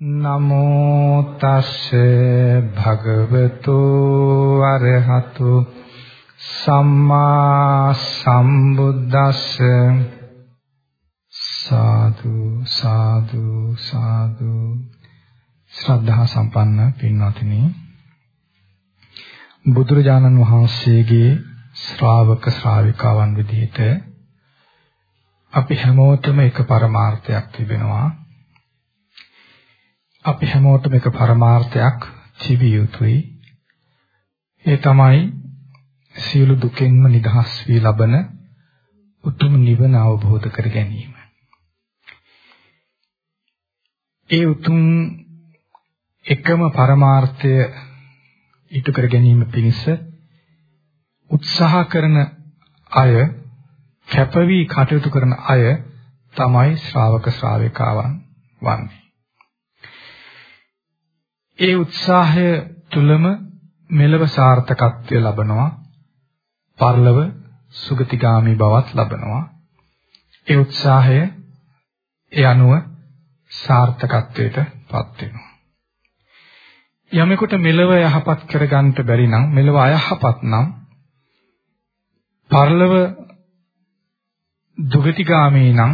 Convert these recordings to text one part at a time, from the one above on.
නමෝ තස්ස භගවතු අරහතු සම්මා සම්බුද්දස්ස සාදු සාදු සාදු. ශ්‍රද්ධා සම්පන්න පින්වත්නි බුදුරජාණන් වහන්සේගේ ශ්‍රාවක ශ්‍රාවිකාවන් විදිහට අපි හැමෝටම එක පරමාර්ථයක් තිබෙනවා. අපි හැමෝටම එක පරමාර්ථයක් තිබිය යුතුයි. ඒ තමයි සියලු දුකෙන්ම නිදහස් වී ලබන උතුම් නිවන අවබෝධ කර ගැනීම. ඒ උතුම් එකම පරමාර්ථය ඉටු කර ගැනීම පිණිස උත්සාහ කරන අය කැපවි කටයුතු කරන අය තමයි ශ්‍රාවක ශ්‍රාවිකාවන් වන්නේ. ඒ උත්සාහය තුලම මෙලව සාර්ථකත්වය ලබනවා. පරලව සුගතිගාමි බවත් ලබනවා. ඒ උත්සාහය ඒ අනුව සාර්ථකත්වයට පත් වෙනවා යමෙකුට මෙලව යහපත් කරගන්න බැරි නම් මෙලව අයහපත් නම් පරලව දුගතිගාමී නම්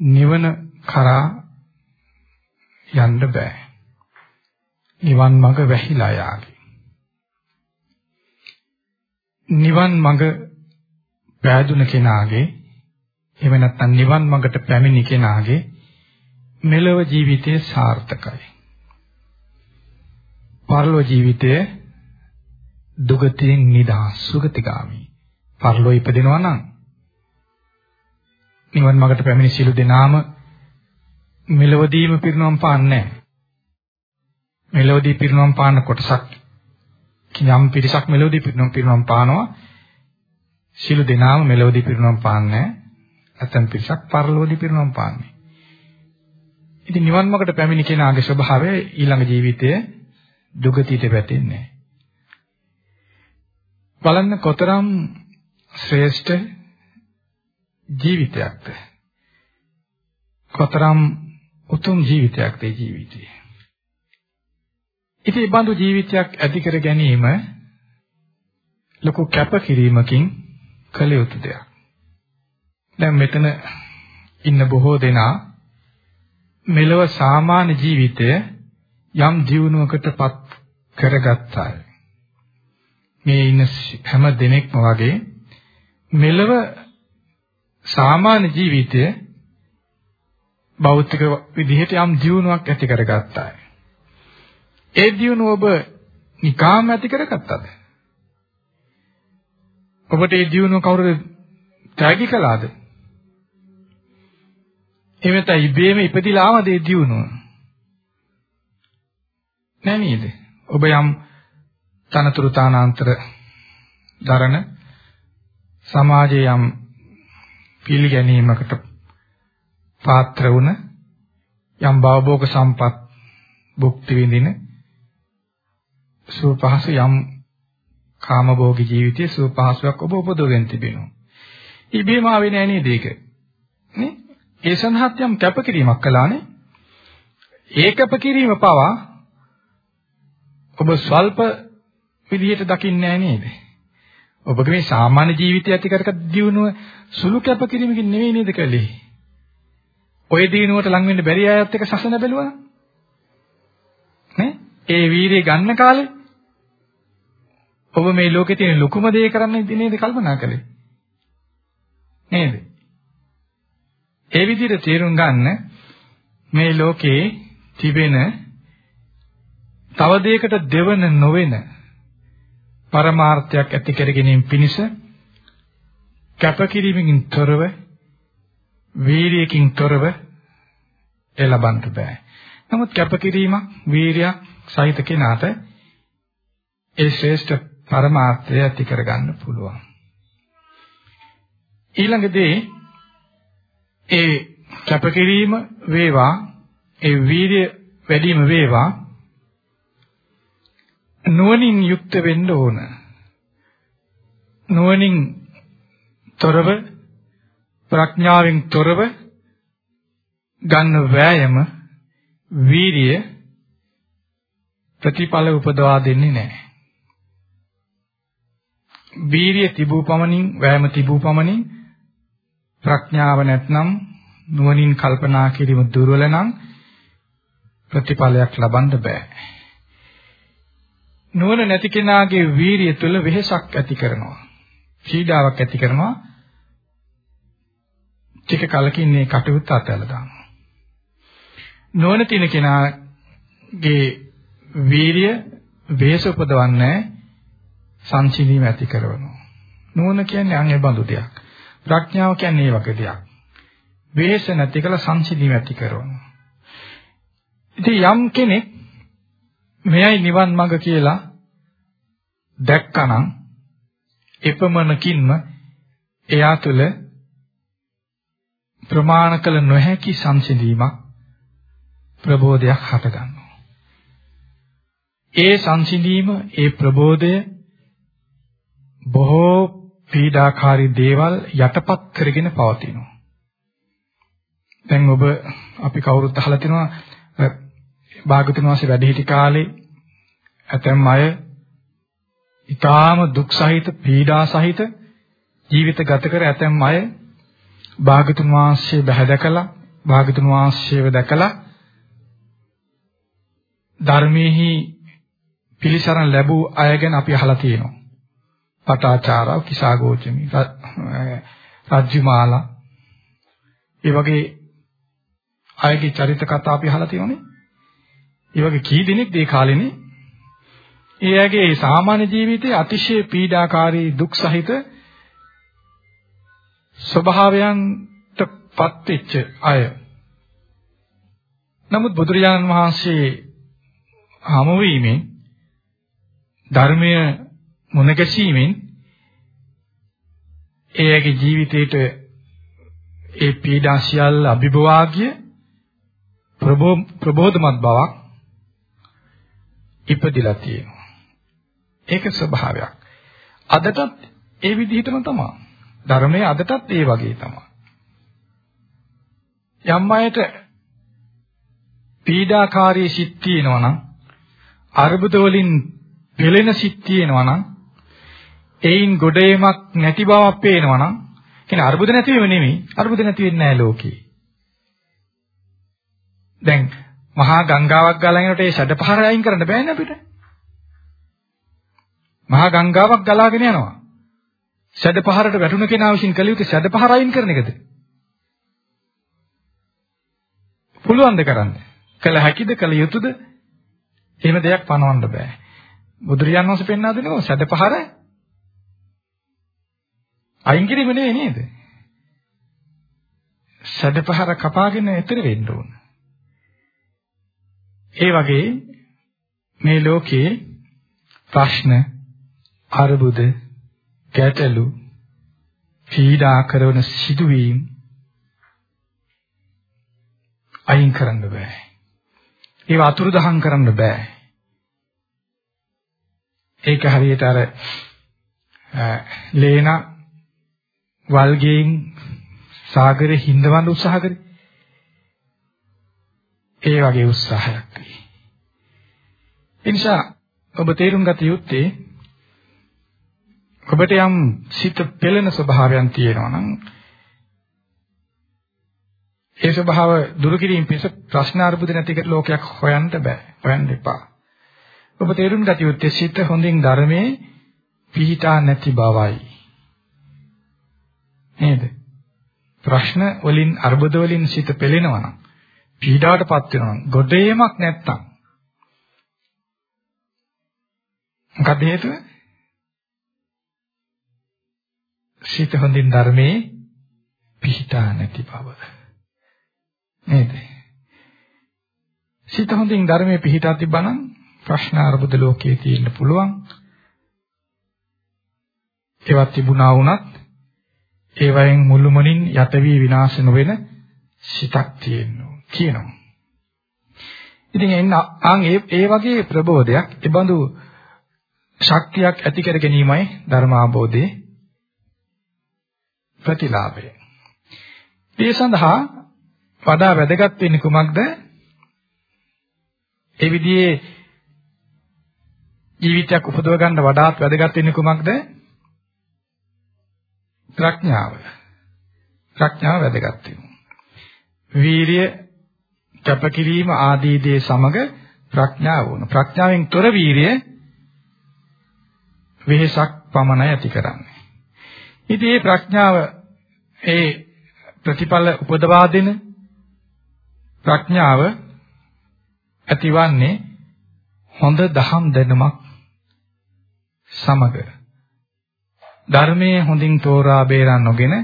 නිවන කරා යන්න බෑ. නිවන් මඟ වැහිලා යාගේ. නිවන් මඟ පෑදුන කෙනාගේ එහෙම නැත්නම් නිවන් මඟට පැමිණි කෙනාගේ මෙලව ජීවිතය සාර්ථකයි. පරලොව ජීවිතය දුගතියෙන් නිදහස් සුගතිගාමි. පරලොව ඉපදෙනවා නම් නිවන් මඟට පැමිණි සියලු දෙනාම මෙලවදීම පිරිනොම් පාන්නේ මෙලවදී පිරිනොම් පාන කොටසක් යම් පිරිසක් මෙලවදී පිරිනොම් පිරිනොම් පානවා. සිළු දෙනාම මෙලවදී පිරිනොම් පාන්නේ නැත්නම් පිරිසක් පරලෝදී පිරිනොම් පාන්නේ ඉතින් නිවන් මාර්ගට පැමිණි කෙනාගේ ස්වභාවය ඊළඟ ජීවිතයේ දුගතියට වැටෙන්නේ බලන්න කොතරම් ශ්‍රේෂ්ඨ ජීවිතයක්ද? කොතරම් උතුම් ජීවිතයක් තේ ජීවිතය. ඉතින් මේ බඳු ජීවිතයක් ඇති කර ගැනීම ලොකු කැපකිරීමකින් කළ යුතු දෙයක්. දැන් මෙතන ඉන්න බොහෝ දෙනා මෙලව සාමාන්‍ය ජීවිතය යම් ජීවණයකටපත් කරගත්තා. මේ ඉන්න හැම දෙනෙක්ම වගේ මෙලව සාමාන්‍ය ජීවිතය භෞතික විදිහට යම් දියුණුවක් ඇති කරගත්තා. ඒ දියුණුව ඔබ නිකාම ඇති කරගත්තද? ඔබට ඒ දියුණුව කවුරුද ත්‍යාගි කළාද? එමෙත ඉබේම ඉපදිලා ආවද ඒ දියුණුව? නෑ නේද? ඔබ යම් තනතුරු තානාන්තර දරන සමාජයේ යම් පිළිගැනීමකට පාත්‍ර වුණ යම් භවභෝග සම්පත් භුක්ති විඳින සුවපහසු යම් කාමභෝගී ජීවිතයේ සුවපහසුවක් ඔබ උපදවගෙන තිබෙනවා. ඉබේම ආවේ නෑ නේද ඒක? නේ? ඒ සඳහාත් යම් කැපකිරීමක් කළානේ. ඒ කැපකිරීම පවා ඔබ ස්වල්ප විදිහට දකින්නේ නෑ නේද? ඔබගේ මේ සාමාන්‍ය ජීවිතය ඇති කරගත් දියුණුව සුළු කැපකිරීමකින් නෙවෙයි නේද කළේ? ඔය දිනුවට ලං වෙන්න බැරි අයත් එක්ක සසන බැලුවා. නේ? ඒ වීරිය ගන්න කාලේ ඔබ මේ ලෝකේ තියෙන ලොකුම දේ කරන්න නේද කල්පනා කළේ? නේද? ඒ විදිහට තේරුම් ගන්න මේ ලෝකේ තිබෙන තව දෙයකට දෙවන නොවන පරමාර්ථයක් ඇති කර ගැනීම පිණිස කැපකිරීමකින් තොරව වීරියකින් තොරව ඒ ලබන්න බෑ. නමුත් කැපකිරීමක් වීරියක් සහිත කෙනාට ඒ ශ්‍රේෂ්ඨ පරමාර්ථය ඇති කරගන්න පුළුවන්. ඊළඟදී ඒ කැපකිරීම වේවා ඒ වීරිය වැඩිම වේවා නුවණින් යුක්ත වෙන්න ඕන. නුවණින් තොරව ප්‍රඥාවෙන් තොරව ගන්න වෑයම වීරිය ප්‍රතිඵල උපදවා දෙන්නේ නැහැ. වීරිය තිබූ පමණින් වෑයම තිබූ පමණින් ප්‍රඥාව නැත්නම් නුවණින් කල්පනා කිරීම දුර්වල නම් ප්‍රතිඵලයක් ලබන්න බෑ. නුවණ නැති කෙනාගේ වීරිය තුළ වෙහෙසක් ඇති කරනවා. පීඩාවක් ඇති කරනවා. ටික කලකින් මේ කටයුත්ත අතහැරලා දානවා. නුවණ තියෙන කෙනාගේ වීරිය වෙහෙස උපදවන්නේ සංසිඳීම ඇති කරනවා. නුවණ කියන්නේ අන් ඒ බඳු දෙයක්. ප්‍රඥාව කියන්නේ ඒ වගේ දෙයක්. වෙහෙස නැති කළ සංසිඳීම ඇති කරනවා. ඉතින් යම් කෙනෙක් මෙයයි නිවන් මඟ කියලා දැක්කනම් එපමණකින්ම එයා තුළ ප්‍රමාණ කළ නොහැකි සංසිඳීමක් ප්‍රබෝධයක් හටගන්නවා. ඒ සංසිඳීම ඒ ප්‍රබෝධය බොහෝ පීඩාකාරී දේවල් යටපත් කරගෙන පවතිනවා. දැන් ඔබ අපි කවුරුත් අහලා තිනවා භාගතුන් වහන්සේ වැඩ සිටි කාලේ ඇතැම් අය ඊටාම දුක් සහිත පීඩා සහිත ජීවිත ගත කර ඇතැම් අය භාගතුන් වහන්සේ බහැ දැකලා භාගතුන් වහන්සේව දැකලා ධර්මයේහි පිළිසරණ ලැබූ අය ගැන අපි අහලා තියෙනවා. පටාචාරා කිසాగෝචමි රජ්ජුමාලා ඒ වගේ අයගේ චරිත කතා අපි අහලා තියෙනනේ. ඒ වගේ කී දෙනෙක් ඒ කාලෙනේ ඒ ඇගේ සාමාන්‍ය ජීවිතයේ අතිශය පීඩාකාරී දුක් සහිත ස්වභාවයන්ට පත් වෙච්ච අය. නමුත් බුදුරජාණන් වහන්සේ හමු වීමෙන් ධර්මය මුණ ගැසීමෙන් එයාගේ ජීවිතේට ඒ පීඩා සියල්ල අභිභවාගිය ප්‍රබෝධමත් බවක් ඉපදිලා තියෙනවා. ඒක ස්වභාවයක්. අදටත් ඒ විදිහටම තමයි. ධර්මයේ අදටත් ඒ වගේ තමයි. යම් අයට පීඩාකාරී සිත් තියෙනවා නම් අර්බුද වලින් පෙළෙන සිත් තියෙනවා නම් එයින් ගොඩේමක් නැති බවක් පේනවා නම් කියන්නේ අර්බුද නැතිවෙම නෙමෙයි අර්බුද නැති වෙන්නේ නැහැ ලෝකේ. දැන් මහා ගංගාවක් ගලනකොට ඒ සැඩපහර අයින් කරන්න බෑනේ අපිට. මහා ගංගාවක් ගලාගෙන යනවා. සැඩපහරට වැටුණ කෙනා විසින් කළ යුත්තේ සැඩපහර අයින් කරන එකද? පුළුවන් ද කරන්න? කළ හැකිද කළ යුතුද? එහෙම දෙයක් පනවන්න බෑ. බුදුරියන් වහන්සේ පෙන්වා දෙනවා සැඩපහර අයින් කිරීම නෙවෙයි නේද? සැඩපහර කපාගෙන එතර වෙන්න ඕන. ඒ වගේ මේ ලෝකයේ ප්‍රශ්න අරුබුද ගැටලු පීඩා කරන සිදුවීම් අයින් කරන්න බෑ. ඒව අතුරුදහන් කරන්න බෑ. ඒක හරියට අර ලේන වල්ගෙන් සාගරේ හිඳවන්න උත්සාහ කරේ. ඒ වගේ උත්සාහයක්. ඒ නිසා ඔබ තේරුම් ගත යුත්තේ ඔබට යම් සිත පෙළෙන ස්වභාවයන් තියෙනවා නම් ඒ ස්වභාව දුරු කිරීම පිණිස ප්‍රශ්න අරුබුද නැති ලෝකයක් හොයන්න බෑ. හොයන්න එපා. ඔබ තේරුම් ගත යුත්තේ සිත හොඳින් ධර්මයේ පිහිටා නැති බවයි. නේද? ප්‍රශ්න වලින් අරුබුද වලින් සිත පෙළෙනවා නම් පීඩාවටපත් වෙනවා නම් ගොඩේමක් නැත්තම් මොකද හේතුව? සිත හොඳින් ධර්මයේ පිහිටා නැති බව. නේද? සිත හොඳින් ධර්මයේ පිහිටා තිබ්බනම් ප්‍රශ්න අරුබුද ලෝකයේ තියෙන්න පුළුවන්. ඒවත් තිබුණා වුණත් ඒවයෙන් මුළුමනින් යට වී විනාශ නොවන සිතක් තියෙනවා කියනවා. ඉතින් එන්න ආන් ඒ ඒ වගේ ප්‍රබෝධයක්, ඒ බඳු ශක්තියක් ඇති කර ගැනීමයි ධර්මාබෝධයේ ප්‍රතිලාභය. ඒ සඳහා වඩා වැදගත් වෙන්නේ කුමක්ද? ඒ විදිහේ ජීවිතයක් උපදව ගන්න වඩාත් වැදගත් වෙන්නේ කුමක්ද? ප්‍රඥාව. ප්‍රඥාව වැදගත් වෙනවා. වීරිය කැපකිරීම ආදී දේ සමග ප්‍රඥාව වුණ. ප්‍රඥාවෙන් තොර වීරිය වෙහසක් පමණයි ඇති කරන්නේ. ඉතින් මේ ප්‍රඥාව ඒ ප්‍රතිඵල උපදවා දෙන ප්‍රඥාව ඇතිවන්නේ හොඳ දහම් දැනුමක් සමග ධර්මයේ හොඳින් තෝරා බේරා නොගෙන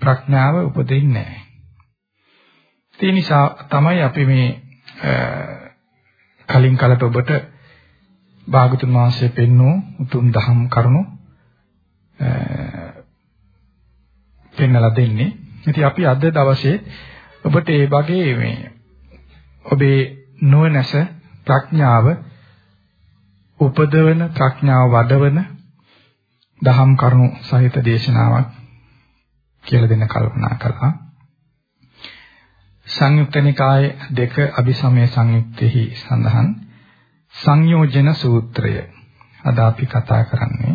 ප්‍රඥාව උපදින්නේ නැහැ. ඒ නිසා තමයි අපි මේ කලින් කලට ඔබට භාගතුන් වහන්සේ පෙන්වූ උතුම් දහම් කරුණු පෙන්වලා දෙන්නේ. ඉතින් අපි අද දවසේ ඔබට ඒ වගේ මේ ඔබේ නුවණැස ප්‍රඥාව උපදවන ප්‍රඥාව වඩවන දහම් කරුණු සහිත දේශනාවක් කියලා දෙන්න කල්පනා කළා. සංයුක්ත නිකායේ දෙක අபிසමය සංයුක්තෙහි සඳහන් සංයෝජන සූත්‍රය අද අපි කතා කරන්නේ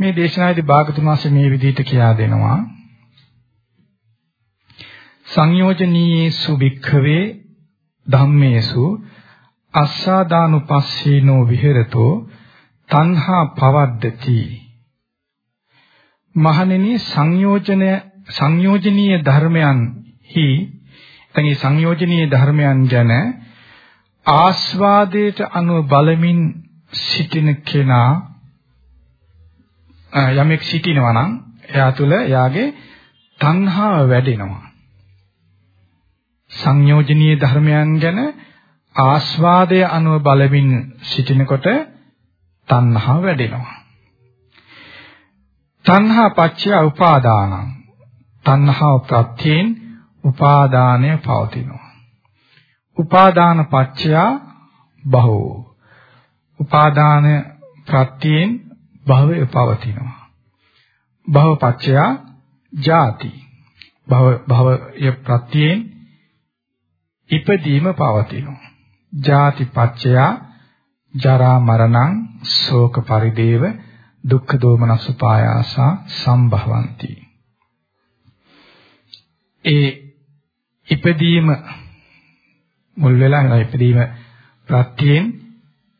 මේ දේශනාවේදී භාගතුන් වහන්සේ මේ විදිහට කියා දෙනවා. සංයෝජනීයේසු භික්ඛවේ ධම්මේසු අස්සාදානුපස්සීනෝ විහෙරතෝ තණ්හා පවද්දති. මහණෙනි සංයෝජන සංයෝජනීය ධර්මයන් හි එතන සංයෝජනීය ධර්මයන් ගැන ආස්වාදයට අනුව බලමින් සිටින කෙනා යමෙක් සිටිනවා නම් එයා තුළ එයාගේ තණ්හාව වැඩෙනවා සංයෝජනීය ධර්මයන් ගැන ආස්වාදය අනුව බලමින් සිටිනකොට තණ්හාව වැඩෙනවා. තණ්හා පච්චය උපාදානං. තණ්හාව ප්‍රත්‍යයෙන් උපාදානය පවතිනවා. උපාදාන පච්චය බහෝ. උපාදාන ප්‍රත්‍යයෙන් භවය පවතිනවා. භව පච්චය ජාති. භව භවය ප්‍රත්‍යයෙන් ඉපදීම පවතිනවා. ජාති පච්චයා ජරා මරණං ශෝක පරිදේව දුක්ඛ දෝමනස් උපායාසා සම්භවಂತಿ ඒ ඉපදීම මුල් වෙලා ඉපදීම ප්‍රත්‍යයෙන්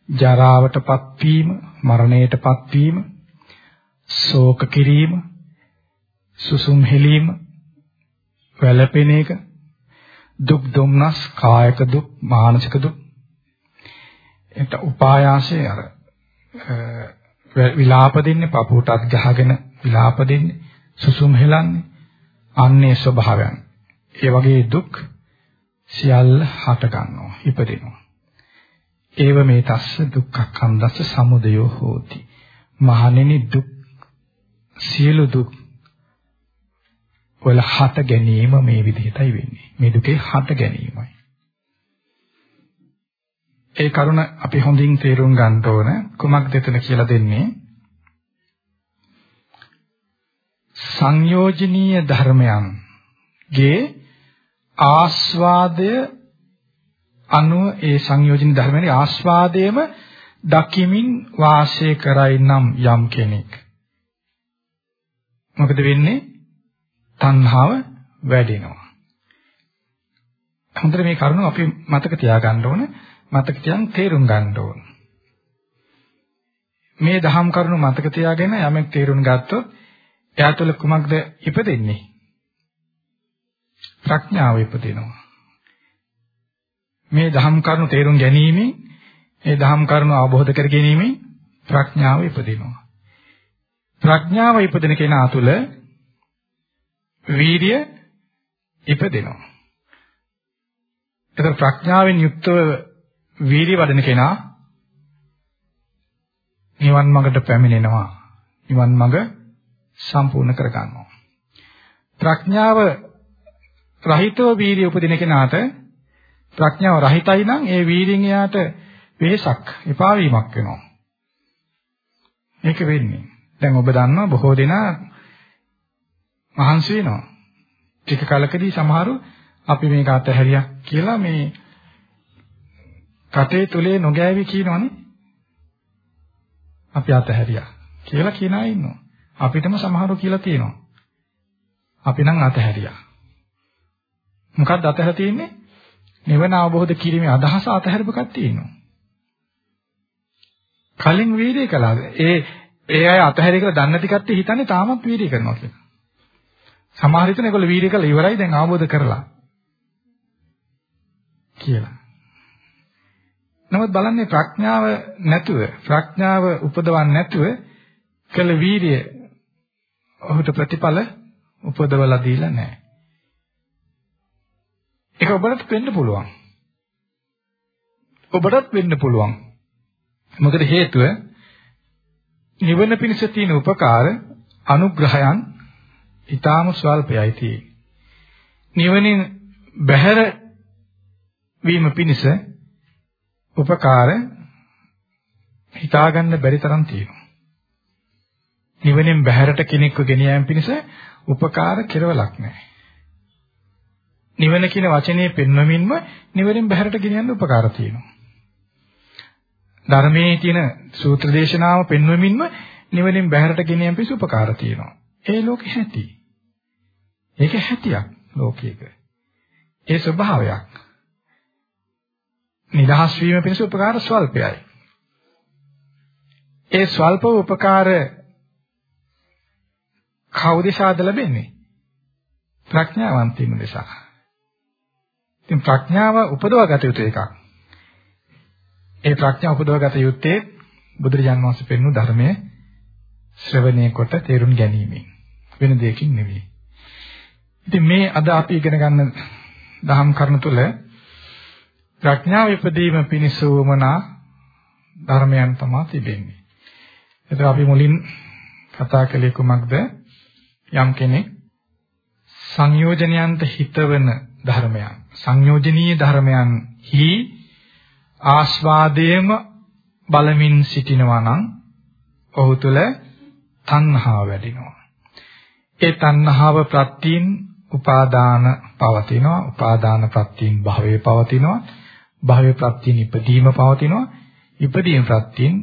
ජරාවටපත් වීම මරණයටපත් වීම ශෝක කිරීම සුසුම් හෙලීම වැළපෙන එක දුක් දුම්නස් කායක දුක් මානසික දුක්. එත උපායාසයේ අර විලාප දෙන්නේ පපුවටත් ගහගෙන විලාප දෙන්නේ සුසුම් හෙලන්නේ අන්නේ ස්වභාවයන්. ඒ වගේ දුක් සියල්ල හට ගන්නවා ඉපදෙනවා. ඒව මේ තස්ස දුක්ඛක්ඛන්දස්ස සමුදයෝ හෝති. මහණෙනි දුක් සියලු දුක් වල හට ගැනීම මේ විදිහටයි වෙන්නේ. මේ දුකේ හට ගැනීමයි. ඒ කරුණ අපි හොඳින් තේරුම් ගන්න ඕන. කුමක්ද එතන කියලා දෙන්නේ? සංයෝජනීය ධර්මයන්ගේ ආස්වාදය අනුව ඒ සංයෝජන ධර්මයේ ආස්වාදයේම දකිමින් වාසය කරයි නම් යම් කෙනෙක් මොකද වෙන්නේ තණ්හාව වැඩෙනවා හොඳට මේ කරුණ අපි මතක තියාගන්න ඕනේ මතක තියන් තේරුම් ගන්න ඕන. මේ දහම් කරුණු මතක තියාගෙන යමෙක් තේරුම් ගත්තොත් එයා තුළ කුමක්ද ඉපදෙන්නේ? ප්‍රඥාව ඉපදෙනවා. මේ දහම් කරුණු තේරුම් ගැනීමෙන් මේ දහම් කරුණු අවබෝධ කර ගැනීමෙන් ප්‍රඥාව ඉපදෙනවා. ප්‍රඥාව ඉපදෙන කෙනා තුළ වීර්ය ඉපදෙනවා. එතකොට ප්‍රඥාවෙන් යුක්තව වීර්ය වඩන කෙනා නිවන් මඟට පැමිණෙනවා. නිවන් මඟ සම්පූර්ණ කර ගන්නවා. ප්‍රඥාව රහිතව වීර්ය උපදින කෙනාට ප්‍රඥාව රහිතයි නම් ඒ වීර්යෙන් එයාට වෙහසක් එපා වීමක් වෙනවා. මේක වෙන්නේ. දැන් ඔබ දන්නවා බොහෝ දෙනා මහන්සි වෙනවා. ටික කලකදී සමහරු අපි මේක අතහැරියා කියලා මේ කටේ තුලේ නොගෑවි කියනවනේ. අපි අතහැරියා කියලා කියන අය ඉන්නවා. අපිටම සමහරව කියලා තියෙනවා. අපි නම් අතහැරියා. මොකක්ද අතහැර තියෙන්නේ? නිවන අවබෝධ කිරීමේ අදහස අතහැරපු කට්ටිය ඉන්නවා. කලින් වීර්යය කළාද? ඒ ඒ අය අතහැරේ කියලා දන්නේ නැති කට්ටිය හිතන්නේ තාමත් වීර්යය කරනවා කියලා. සමහර හිතන ඒගොල්ලෝ වීර්යය කළා ඉවරයි දැන් අවබෝධ කරලා. කියලා. නමුත් බලන්නේ ප්‍රඥාව නැතුව ප්‍රඥාව උපදවන්නේ නැතුව කළ වීර්ය ඔහුට ප්‍රතිඵල උපදවලා දීලා නැහැ. ඒක ඔබට වෙන්න පුළුවන්. ඔබටත් වෙන්න පුළුවන්. මොකද හේතුව නිවන පිණිස තියෙන උපකාර අනුග්‍රහයන් ඊටාම ස්වල්පයයි තියෙන්නේ. නිවනින් බැහැර වීම පිණිස උපකාර හිතාගන්න බැරි තරම් තියෙනවා. නිවනින් බැහැරට කෙනෙක්ව ගෙන යාම පිණිස උපකාර කෙරවලක් නැහැ. නිවන කියන වචනේ පෙන්වමින්ම නිවනින් බැහැරට ගෙන යන්න උපකාර තියෙනවා. ධර්මයේ තියෙන සූත්‍ර දේශනාව පෙන්වමින්ම නිවනින් බැහැරට ගෙන යම් පිසු උපකාර තියෙනවා. ඒ ලෝකෙ හැටි. ඒක හැටියක් ලෝකයක. ඒ ස්වභාවයක්. නිදහස් වීම පිණිස උපකාර ස්වල්පයයි. ඒ ස්වල්ප උපකාර කවුදසාද ලැබෙන්නේ? ප්‍රඥාවන්තින් නිසා. ඉතින් ප්‍රඥාව උපදවාගත යුතු එකක්. ඒ ප්‍රඥාව උපදවාගත යුත්තේ බුදුරජාණන් වහන්සේ පෙන්වු ධර්මයේ ශ්‍රවණය කොට තේරුම් ගැනීමෙන්. වෙන දෙයකින් නෙවෙයි. ඉතින් මේ අද අපි ඉගෙන ගන්න දහම් කරුණු තුළ ප්‍රඥාව ඉපදීම පිණිස වමනා ධර්මයන් තමයි තිබෙන්නේ. එතකොට අපි මුලින් කතා කළේ කුමක්ද? යම් කෙනෙක් සංයෝජනයන්ට හිතවන ධර්මයන් සංයෝජනීය ධර්මයන් හි ආස්වාදයේම බලමින් සිටිනවා නම් ඔහු තුළ තණ්හාව වැඩිනවා. ඒ තණ්හාව ප්‍රත්‍යයෙන් උපාදාන පවතිනවා. උපාදාන ප්‍රත්‍යයෙන් භවයේ පවතිනවා. භවයේ ප්‍රත්‍යයෙන් ඉපදීම පවතිනවා. ඉපදීම ප්‍රත්‍යයෙන්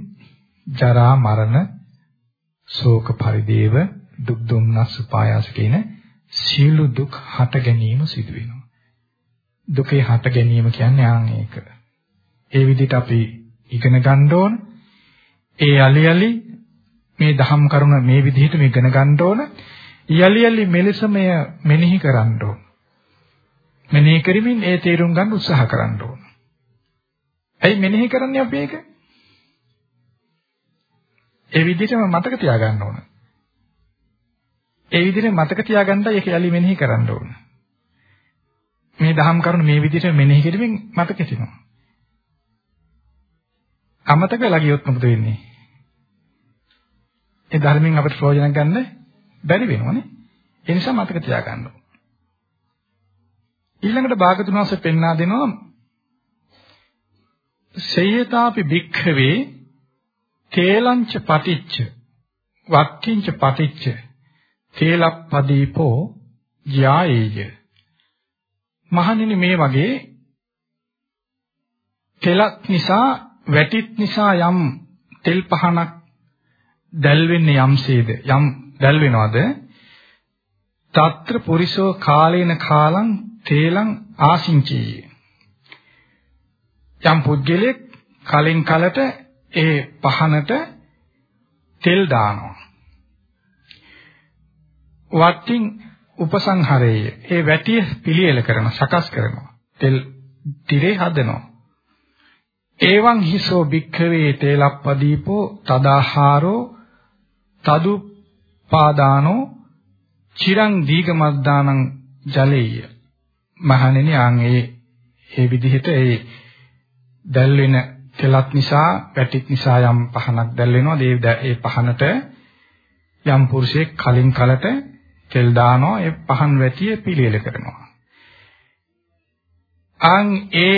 ජරා මරණ ශෝක පරිදේව දුක් දුම්නස් උපායාස කියන සීල දුක් හට ගැනීම සිදු වෙනවා. දුකේ හට ගැනීම කියන්නේ ආන් ඒක. ඒ විදිහට අපි ඉගෙන ගන්න ඕන. ඒ යලි යලි මේ දහම් කරුණ මේ විදිහට මේ ඉගෙන ගන්න ඕන. යලි යලි මෙලෙසම මෙනෙහි කරන්න ඕන. මෙනෙහි කරමින් ඒ තේරුම් ගන්න උත්සාහ කරන්න ඕන. ඇයි මෙනෙහි කරන්නේ අපි ඒක? ඒ විදිහටම මතක තියාගන්න ඕන. ඒ විදිහට මතක තියාගන්නයි ඒක යලි මෙනෙහි කරන්න ඕන. මේ දහම් කරුණු මේ විදිහට මෙනෙහි කිරීමෙන් මතක හිටිනවා. අමතක වෙලා ගියොත් මොකද වෙන්නේ? ඒ ධර්මයෙන් අපිට ප්‍රයෝජන ගන්න බැරි වෙනවනේ. ඒ නිසා මතක තියාගන්න ඕන. ඊළඟට භාගතුන් වහන්සේ පෙන්වා දෙනවා සේයතාපි භික්ඛවේ තේලංච පටිච්ච වක්ඛින්ච පටිච්ච තේලප්පදීපෝ යායේය මහණෙනි මේ වගේ තෙලක් නිසා වැටිත් නිසා යම් තෙල් පහනක් දැල් වෙන්නේ යම්සේද යම් දැල් වෙනවද తත්‍ර පුරිසෝ කාලේන කාලං තේලං ආසින්චී යම් පුද්ගලෙක් කලින් කලට ඒ පහනට තෙල් දානවා. වත්තින් උපසංහරේය. ඒ වැටිය පිළියෙල කරන සකස් කරනවා. තෙල් tire හදනවා. එවං හිසෝ භික්ඛවේ තේලප්පදීපෝ තදාහාරෝ තදු පාදානෝ චිරං දීගමද්දානං ජලේය. මහණෙනි ආන් ඒ ඒ විදිහට ඒ දැල් වෙන තෙලක් නිසා වැටික් නිසා යම් පහනක් දැල් වෙනවා. ඒ පහනට යම් පුරුෂයෙක් කලින් කලට තෙල් දානවා ඒ පහන් වැටිය පිළියෙල කරනවා. අන් ඒ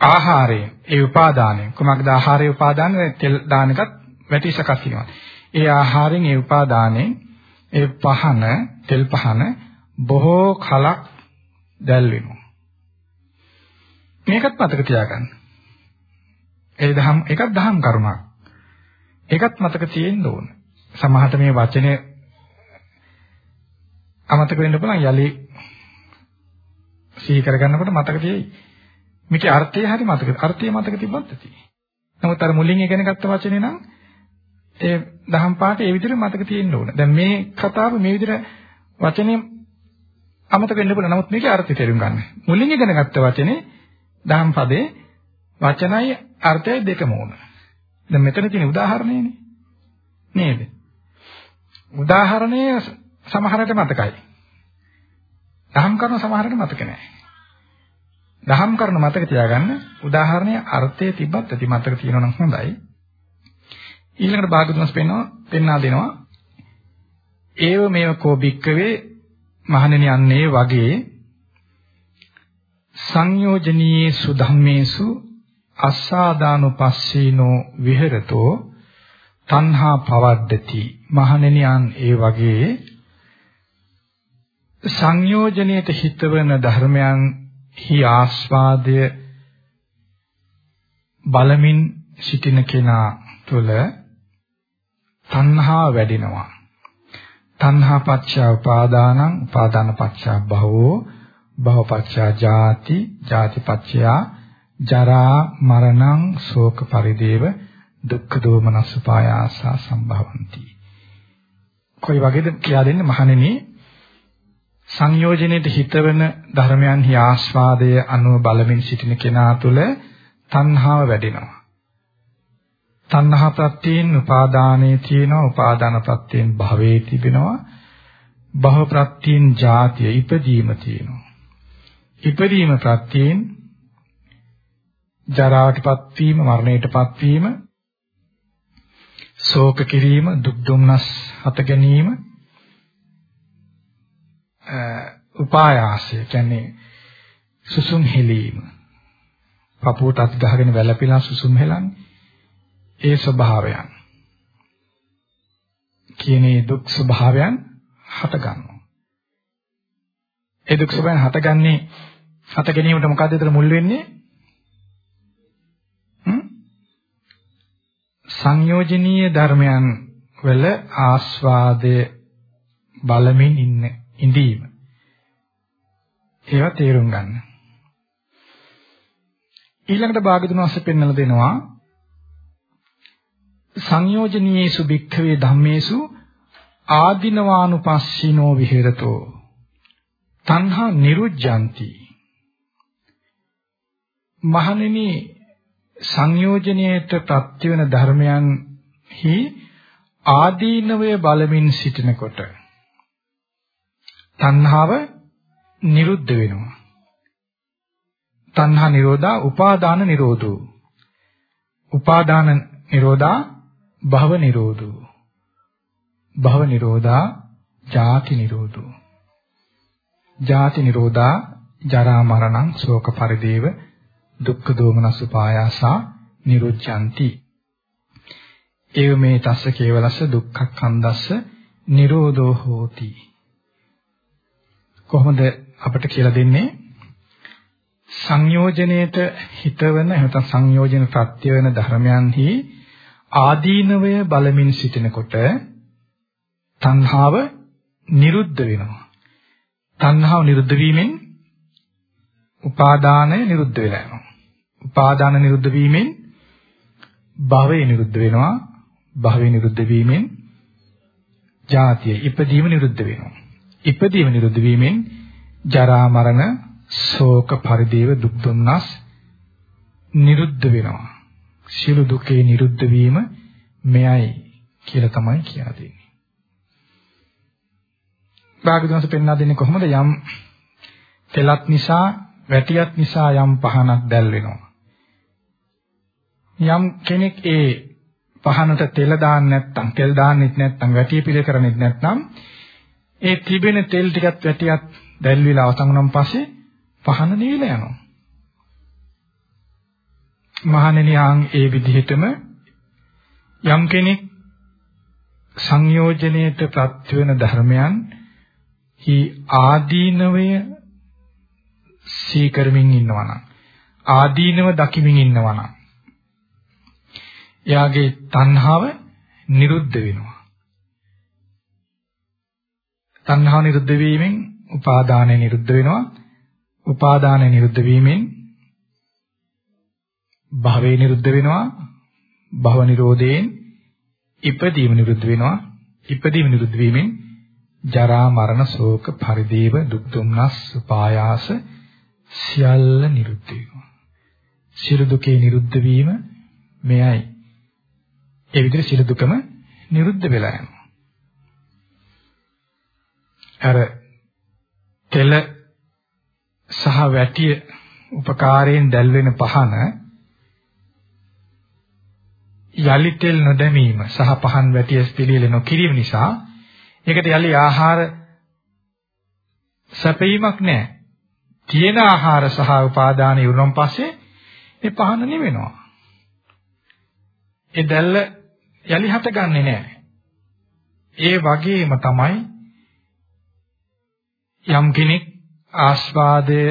ආහාරය ඒ උපාදානය කොමක්ද ආහාරයේ උපාදානය තෙල් දාන එකත් වැටි සකස් වෙනවා. ඒ ආහාරයෙන් ඒ උපාදානයෙන් ඒ පහන තෙල් පහන බොහෝ කලක් දැල් වෙනවා. මේකත් මතක තියාගන්න. ඒ දහම් එකක් දහම් කරුණක්. ඒකත් මතක තියෙන්න ඕන. සමහරට මේ වචනේ අමතක වෙන්න පුළුවන් යලි සිහි කරගන්නකොට මතක තියෙයි. මේකේ අර්ථය හරි මතක අර්ථය මතක තිබ්බත් ඇති. නමුත් අර මුලින් ඉගෙන ගත්ත වචනේ නම් ඒ දහම් පාඩේ ඒ විදිහට මතක තියෙන්න ඕන. දැන් මේ කතාව මේ විදිහට වචනේ අමතක වෙන්න පුළුවන්. නමුත් මේකේ අර්ථය තේරුම් ගන්න. මුලින් ඉගෙන ගත්ත වචනේ දහම් පදේ වචනයි අර්ථයයි දෙකම ඕන. දැන් මෙතන තියෙන උදාහරණයනේ. නේද? උදාහරණය සමහරට මතකයි. දහම් කරුණු සමහරට මතක නැහැ. දහම් කරුණු මතක තියාගන්න උදාහරණය අර්ථය තිබ්බත් ඇති මතක තියෙනවා නම් හොඳයි. ඊළඟට භාගතුන්ස් පෙන්නවා පෙන්වා දෙනවා ඒව මේව කෝ බික්කවේ මහණෙනි යන්නේ වගේ සංයෝජනීයේසු ධම්මේසු අස්සාදානුපස්සීනෝ විහෙරතෝ තණ්හා පවද්දති මහණෙනි යන් ඒ වගේ සංයෝජනීයට හිතවන ධර්මයන් හි ආස්වාදය බලමින් සිටින කෙනා තුළ තණ්හා වැඩෙනවා. තණ්හා පච්චා උපාදානං උපාදාන පච්චා භවෝ භව පච්චා ජාති ජාති පච්චා ජරා මරණං ශෝක පරිදේව දුක්ඛ දෝමනස් උපායාසා සම්භවಂತಿ. කොයි වගේද කියලා දෙන්නේ මහණෙනි සංයෝජනයේට හිතවන ධර්මයන්හි ආස්වාදය අනුව බලමින් සිටින කෙනා තුළ තණ්හාව වැඩෙනවා. තණ්හා ප්‍රත්‍යයෙන් උපාදානයේ තියෙනවා උපාදාන ප්‍රත්‍යයෙන් භවයේ තිබෙනවා භව ප්‍රත්‍යයෙන් ජාතිය ඉපදීම තියෙනවා ඉපදීම ප්‍රත්‍යයෙන් ජරාවටපත් වීම මරණයටපත් වීම ශෝක කිරීම දුක් දුම්නස් හත ගැනීම උපායාසය කියන්නේ සුසුම් හෙලීම පපුවට අත් ගහගෙන වැළපිලා සුසුම් හෙලන්නේ ඒ ස්වභාවයන් කියන ඒ දුක් ස්වභාවයන් හට ගන්නවා. ඒ දුක් ස්වභාවයන් හටගන්නේ හට ගැනීමට මොකද්ද ඒතර මුල් වෙන්නේ? සංයෝජනීය ධර්මයන් වල ආස්වාදය බලමින් ඉන්න ඉඳීම. ඒවා තේරුම් ගන්න. ඊළඟට භාගතුන් වහන්සේ පෙන්වලා දෙනවා සංයෝජනීයේසු භික්ඛවේ ධම්මේසු ආදිනවානුපස්සිනෝ විහෙරතෝ තණ්හා නිරුජ්ජಂತಿ මහණෙනි සංයෝජනයේට ප්‍රත්‍යවන ධර්මයන් හි ආදීනවය බලමින් සිටිනකොට තණ්හාව නිරුද්ධ වෙනවා. තණ්හා නිරෝධා උපාදාන නිරෝධෝ. උපාදාන නිරෝධා භව නිරෝධෝ. භව නිරෝධා ජාති නිරෝධෝ. ජාති නිරෝධා ජරා මරණං ශෝක පරිදේව දුක්ඛ දෝමනස් උපායාසා නිරුච්ඡanti. ඒව මේ තස්ස කේවලස්ස දුක්ඛක්ඛන්දස්ස නිරෝධෝ හෝති. කොහොමද අපිට කියලා දෙන්නේ සංයෝජනයේට හිතවන එහෙනම් සංයෝජන ප්‍රත්‍ය වෙන ධර්මයන්හි ආදීනවය බලමින් සිටිනකොට තණ්හාව නිරුද්ධ වෙනවා. තණ්හාව නිරුද්ධ වීමෙන් උපාදානය නිරුද්ධ වෙලා යනවා. උපාදාන නිරුද්ධ වීමෙන් භවය නිරුද්ධ වෙනවා. භවය නිරුද්ධ වීමෙන් ජාතිය ඉපදීම නිරුද්ධ වෙනවා. ඉපදීම නිරුද්ධ වීමෙන් ජරා මරණ ශෝක පරිදේව දුක් දුම්නස් නිරුද්ධ වෙනවා. සියලු දුකේ නිරුද්ධ වීම මෙයයි කියලා තමයි කියලා දෙන්නේ. භාගතුන්ස පෙන්වා දෙන්නේ කොහොමද යම් තෙලක් නිසා වැටියක් නිසා යම් පහනක් දැල් වෙනවා. යම් කෙනෙක් ඒ පහනට තෙල දාන්නේ නැත්නම් තෙල් දාන්නෙත් නැත්නම් වැටිය පිළ කරන්නේත් නැත්නම් ඒ තිබෙන තෙල් ටිකත් වැටියක් දැල් විලා අවසන් වුණාන් පස්සේ පහන නිවිලා යනවා. මහණෙනි ආන් ඒ විදිහටම යම් කෙනෙක් සංයෝජනයේට ප්‍රත්‍ය වෙන ධර්මයන් හි ආදීනවය සීකරමින් ඉන්නවා නම් ආදීනව දකිමින් ඉන්නවා නම් එයාගේ තණ්හාව නිරුද්ධ වෙනවා. තණ්හාව නිරුද්ධ වීමෙන් උපාදානය නිරුද්ධ වෙනවා. උපාදානය නිරුද්ධ වීමෙන් භවය නිරුද්ධ වෙනවා. භව නිරෝධයෙන් ඉපදීම නිරුද්ධ වෙනවා. ඉපදීම නිරුද්ධ වීමෙන් ජරා මරණ ශෝක පරිදේව දුක් දුම්නස් උපායාස සියල්ල නිරුද්ධ වෙනවා. සියලු දුකේ නිරුද්ධ වීම මෙයයි. ඒ විදිහට සියලු දුකම නිරුද්ධ වෙලා යනවා. අර තෙල සහ වැටිය උපකාරයෙන් දැල්වෙන පහන යලි තෙල් නොදැමීම සහ පහන් වැටිය පිළියෙල නොකිරීම නිසා ඒකට යලි ආහාර සැපීමක් නැහැ. තියෙන ආහාර සහ උපාදාන ඉවරන් පස්සේ ඒ පහන නිවෙනවා. ඒ දැල්ල යලි හටගන්නේ නැහැ. ඒ වගේම තමයි යම් කෙනෙක් ආස්වාදයේ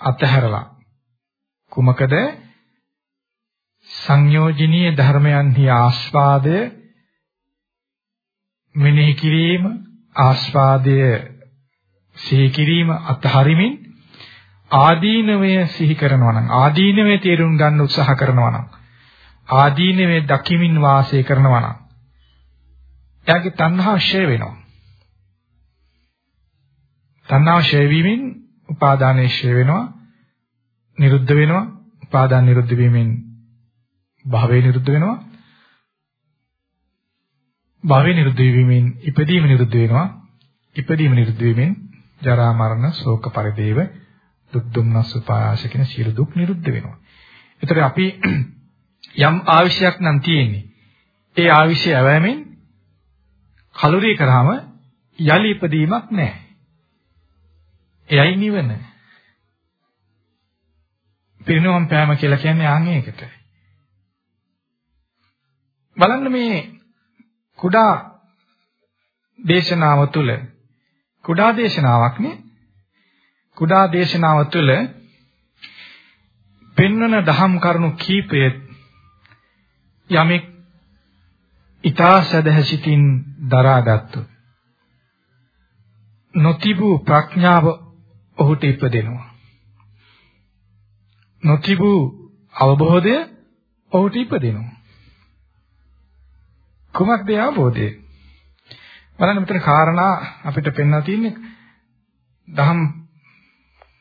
අතහැරලා කුමකද සංයෝජනීය ධර්මයන්හි ආස්වාදය මෙනෙහි කිරීම ආස්වාදය සිහි කිරීම අතහරිමින් ආදීනවය සිහි කරනවා නම් ආදීනවය තේරුම් ගන්න උත්සාහ කරනවා නම් ආදීනවේ දකිමින් වාසය කරනවා නම් එයාගේ තණ්හා ෂය වෙනවා. තණ්හා ෂය වීමෙන් උපාදානයේ ෂය වෙනවා. නිරුද්ධ වෙනවා. උපාදාන නිරුද්ධ වීමෙන් භවය නිරුද්ධ වෙනවා. භවය නිරුද්ධ වීමෙන් ඉපදීම නිරුද්ධ වෙනවා. ඉපදීම නිරුද්ධ වීමෙන් ජරා මරණ ශෝක පරිදේව දුක් දුම්නස් උපායාස කියන සියලු දුක් නිරුද්ධ වෙනවා. ඒතර අපි යම් ආවිෂයක් නම් තියෙන්නේ. ඒ ආවිෂය ඇවෑමෙන් කලුරිය කරාම යලි ඉපදීමක් නැහැ. එයයි නිවන. පිරිනොම් පෑම කියලා කියන්නේ ආන් ඒකට. බලන්න මේ කුඩා දේශනාව තුළ කුඩා දේශනාවක් නේ කුඩා දේශනාව තුළ පෙන්වන දහම් කරුණු කීපය යමෙක් ඊතා සදහසිතින් දරාගත්තොත් නොතිබූ ප්‍රඥාව ඔහුට ඉපදෙනවා නොතිබූ අවබෝධය ඔහුට ඉපදෙනවා කුමක්ද අවබෝධය? බලන්න මෙතන කාරණා අපිට පෙන්වා තියෙන්නේ දහම්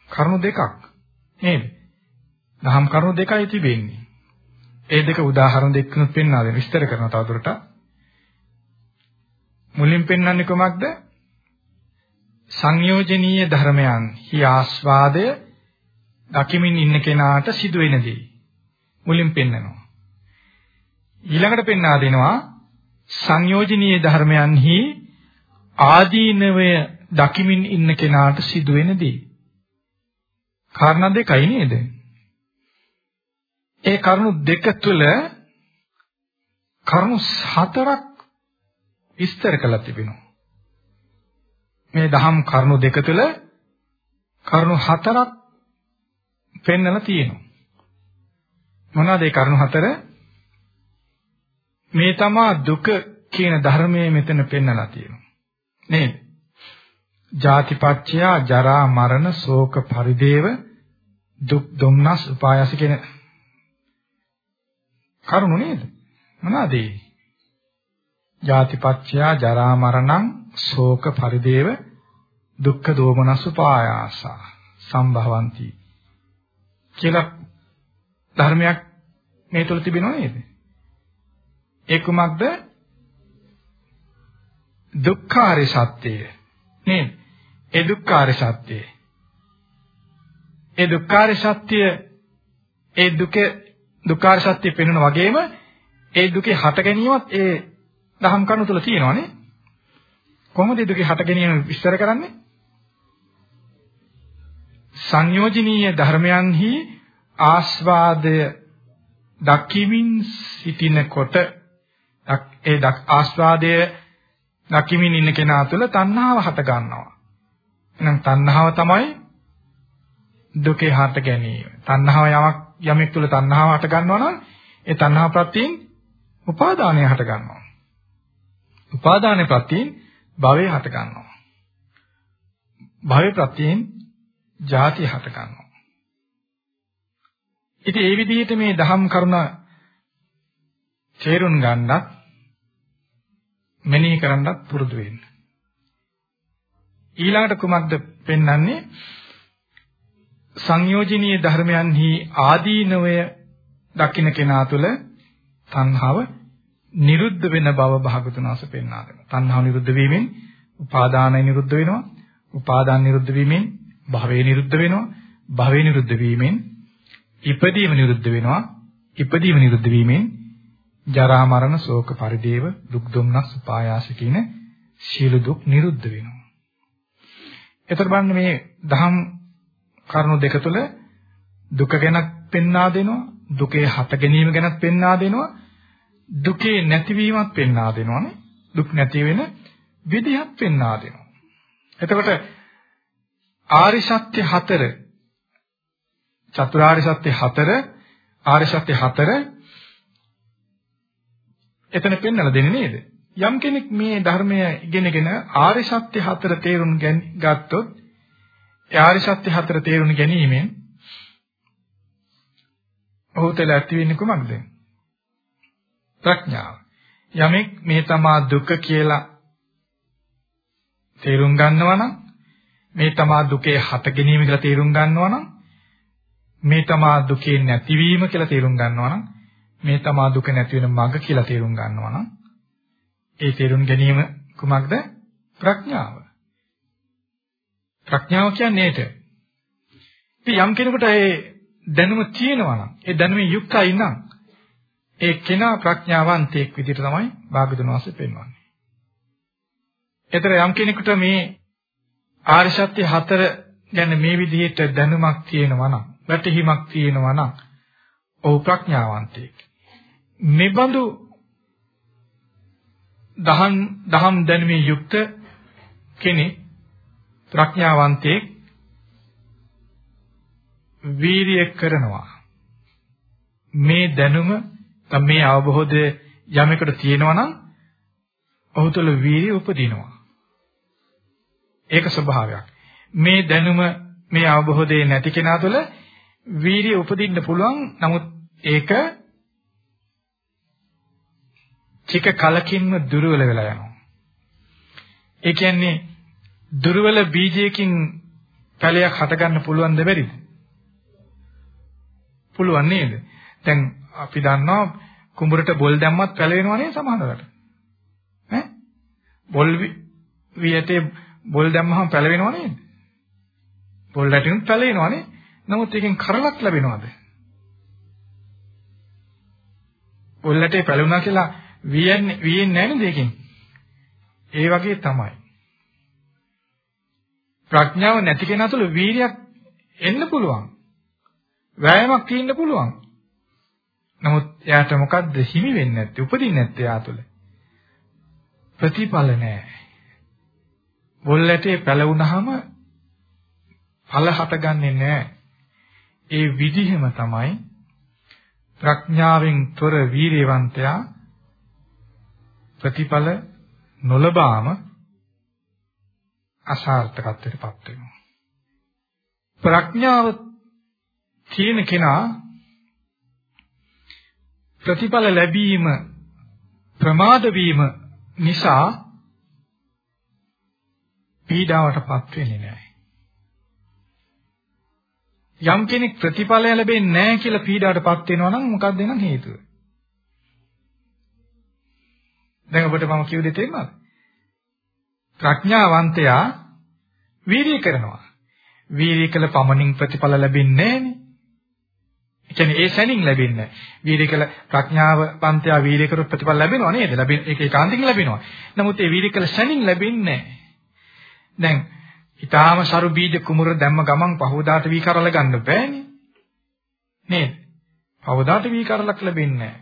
කරුණු දෙකක් නේද? දහම් කරුණු දෙකයි තිබෙන්නේ. ඒ දෙක උදාහරණ දෙකකින් පෙන්වා දෙන්න. විස්තර කරනවා තවදුරටත්. මුලින් පෙන්වන්නේ කොමක්ද? සංයෝජනීය ධර්මයන් හි ආස්වාදය දකිමින් ඉන්න කෙනාට සිදුවෙන දේ. මුලින් පෙන්නනවා. ඊළඟට පෙන්වා දෙනවා සංයෝජනීය ධර්මයන්හි ආදීනවය දකිමින් ඉන්න කෙනාට සිදුවෙන දේ. කාරණා දෙකයි නේද? ඒ කරුණු දෙක තුල කරුණු හතරක් විස්තර කරලා තිබෙනවා. මේ දහම් කරුණු දෙක තුල කරුණු හතරක් පෙන්වලා තියෙනවා. මොනවාද ඒ කරුණු හතර? මේ තමා දුක කියන ධර්මයේ මෙතන පෙන්වලා තියෙනවා. නේද? ජාතිපච්චය ජරා මරණ ශෝක පරිදේව දුක් දුම්නස් උපායස කියන කරුණු නේද? මොනවාද ඒ? ජාතිපච්චයා ජරා මරණං ශෝක පරිදේව දුක්ඛ දෝමනසු පායාස සම්භවಂತಿ කියලා ධර්මයක් මේ තුල තිබෙනව නේද? ඒ කුමක්ද? දුක්ඛාරය සත්‍යය නේද? ඒ දුක්ඛාරය සත්‍යය. ඒ දුක්ඛාරය සත්‍යය ඒ දුකේ දුක්ඛාර සත්‍ය පෙන්වන වගේම ඒ දුකේ හට ගැනීමත් ඒ දහම් කරුණු තුල තියෙනවානේ. කොහොමද ඒ දුකේ හට ගැනීම විස්තර කරන්නේ? සංයෝජනීය ධර්මයන්හි ආස්වාදය දකිමින් සිටිනකොට ඒ ආස්වාදය දකිමින් ඉන්න කෙනා තුළ තණ්හාව හට ගන්නවා. එහෙනම් තණ්හාව තමයි දුකේ හට ගැනීම. තණ්හාව යමක් යමෙක් තුළ තණ්හාව හට ගන්නවා නම් ඒ තණ්හා ප්‍රත්‍යයෙන් උපාදානය හට ගන්නවා. උපාදානයේ ප්‍රත්‍යයෙන් භවය හට ගන්නවා. භවය ප්‍රත්‍යයෙන් ජාති හට ගන්නවා. ඉතින් ඒ විදිහට මේ දහම් කරුණ තේරුම් ගන්නත් මෙනෙහි කරන්නත් පුරුදු වෙන්න. ඊළඟට කුමක්ද පෙන්වන්නේ? සංයෝජනීය ධර්මයන්හි ආදීනවය දකින්න කෙනා තුළ තණ්හාව නිරුද්ධ වෙන බව භාගතුන් වහන්සේ පෙන්වා දෙනවා. තණ්හාව නිරුද්ධ වීමෙන් උපාදානය නිරුද්ධ වෙනවා. උපාදාන නිරුද්ධ වීමෙන් භවය නිරුද්ධ වෙනවා. භවය නිරුද්ධ වීමෙන් ඉපදීම නිරුද්ධ වෙනවා. ඉපදීම නිරුද්ධ වීමෙන් ජරා මරණ ශෝක පරිදේව දුක් දුම්නස් උපායාස කියන සියලු දුක් නිරුද්ධ වෙනවා. එතකොට බලන්න මේ දහම් කරුණු දෙක තුළ දුක ගැන පෙන්වා දෙනවා දුකේ හට ගැනීම ගැනත් පෙන්වා දෙනවා දුකේ නැතිවීමත් පෙන්වා දෙනවානේ දුක් නැති වෙන විදිහත් පෙන්වා දෙනවා. එතකොට ආරි සත්‍ය හතර චතුරාර්ය සත්‍ය හතර ආර්ය සත්‍ය හතර එතන පෙන්වලා දෙන්නේ නේද? යම් කෙනෙක් මේ ධර්මය ඉගෙනගෙන ආර්ය සත්‍ය හතර තේරුම් ගත්තොත් ඒ ආර්ය සත්‍ය හතර තේරුම් ගැනීමෙන් ඔහුට ඇති වෙන්නේ කුමක්ද? ප්‍රඥාව. යමෙක් මේ තමා දුක කියලා තේරුම් ගන්නවා නම් මේ තමා දුකේ හට ගැනීම කියලා තේරුම් ගන්නවා නම් මේ තමා දුකේ නැතිවීම කියලා තේරුම් ගන්නවා නම් මේ තමා දුක නැති වෙන මඟ කියලා තේරුම් ගන්නවා නම් ඒ තේරුම් ගැනීම කුමක්ද? ප්‍රඥාව. ප්‍රඥාව කියන්නේ ඒට. ඉතින් යම් කෙනෙකුට ඒ දැනුම තියෙනවා නම් ඒ දැනුමින් යුක්තයි නම් ඒ කෙනා ප්‍රඥාවන්තයෙක් විදිහට තමයි භාගතුන් වහන්සේ පෙන්වන්නේ. ඒතර යම් කෙනෙකුට මේ ආර්ය සත්‍ය හතර ගැන මේ විදිහට දැනුමක් තියෙනවා නම් වැටහීමක් තියෙනවා නම් ඔහු ප්‍රඥාවන්තයෙක්. මෙබඳු දහම් දහම් දැනුමේ යුක්ත කෙනෙක් ප්‍රඥාවන්තයෙක් වීරිය කරනවා. මේ දැනුම මේ අවබෝධය යමෙකුට තියෙනවා නම් ඔහු තුළ වීරිය උපදිනවා. ඒක ස්වභාවයක්. මේ දැනුම මේ අවබෝධය නැති කෙනා තුළ වීරිය උපදින්න පුළුවන්. නමුත් ඒක ටික කලකින්ම දුර්වල වෙලා යනවා. ඒ කියන්නේ දුර්වල බීජයකින් පැලයක් හටගන්න පුළුවන්ද බැරිද? පුළුවන් නේද? දැන් අපි දන්නවා කුඹරට බොල් දැම්මත් පැලවෙනවා නේද සමහරකට. ඈ? බොල් වියතේ බොල් දැම්මහම පැලවෙනවා නේද? බොල් රැටිනුත් පැලවෙනවා නේ. නමුත් ඒකෙන් කරලක් ලැබෙනවද? බොල් රැටේ පැලුණා කියලා වියන්නේ වියෙන්නේ නැහැ නේද ඒකෙන්? ඒ වගේ තමයි. ප්‍රඥාව නැති කෙනා තුළ වීරියක් එන්න පුළුවන්. වෑයමක් තියෙන්න පුළුවන්. නමුත් එයාට මොකද්ද හිමි වෙන්නේ නැත්තේ? උපදින්නේ නැත්තේ එයා තුළ. ප්‍රතිඵල නැහැ. බොල්ලටේ පැලවුනහම ඵල හටගන්නේ නැහැ. ඒ විදිහම තමයි ප්‍රඥාවෙන් තොර වීරියවන්තයා ප්‍රතිඵල නොලබාම අසාර්ථකත්වයට පත් වෙනවා. ප්‍රඥාව තියෙන කෙනා ප්‍රතිඵල ලැබීම ප්‍රමාද වීම නිසා පීඩාවටපත් වෙන්නේ නැහැ. යම් කෙනෙක් ප්‍රතිඵලය ලැබෙන්නේ නැහැ කියලා පීඩාවටපත් වෙනවා නම් මොකක්ද එනම් හේතුව? දැන් ඔබට මම කියු දෙතේ තේරෙනවද? ප්‍රඥාවන්තයා වීර්ය කරනවා. වීර්ය කළ පමණින් ප්‍රතිඵල ලැබෙන්නේ නැහනේ. කියන්නේ ඒ සැනින් ලැබෙන්නේ වීර්ය කළ ප්‍රඥාව පන්තයා වීර්ය කරු ප්‍රතිඵල ලැබෙනවා නේද? ලැබෙන ඒක ඒකාන්තයෙන් ලැබෙනවා. නමුත් ඒ වීර්ය කළ සැනින් ලැබෙන්නේ දැන් ඊටාම සරු බීජ කුමුර දැම්ම ගමන් පහවදාට වී කරල ගන්න බෑනේ. නේද? පහවදාට වී කරලක් ලැබෙන්නේ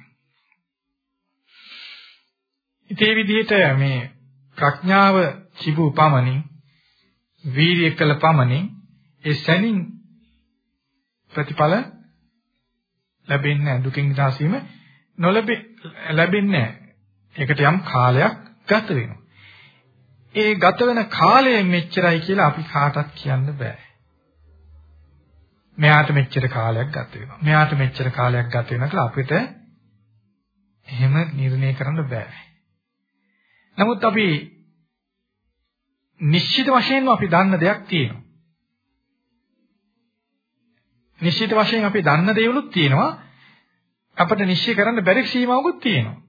ඉතින් මේ විදිහට මේ ප්‍රඥාව තිබූ පමණින් වීර්ය කළ පමණින් ඒ සැනින් ප්‍රතිඵල ලැබෙන්නේ නැහැ දුකින් නිදහස් වීම නොලැබෙ ලැබෙන්නේ නැහැ. ඒකට යම් කාලයක් ගත වෙනවා. ඒ ගත වෙන කාලය මෙච්චරයි කියලා අපි කාටවත් කියන්න බෑ. මෙයාට මෙච්චර කාලයක් ගත වෙනවා. මෙයාට මෙච්චර කාලයක් ගත වෙනවා කියලා අපිට එහෙම නිර්ණය කරන්න බෑ. නමුත් අපි නිශ්චිත වශයෙන්ම අපි දන්න දෙයක් තියෙනවා. නිශ්චිත වශයෙන් අපි දන්න දේවලුත් තියෙනවා. අපිට නිශ්චය කරන්න බැරි සීමාවකුත් තියෙනවා.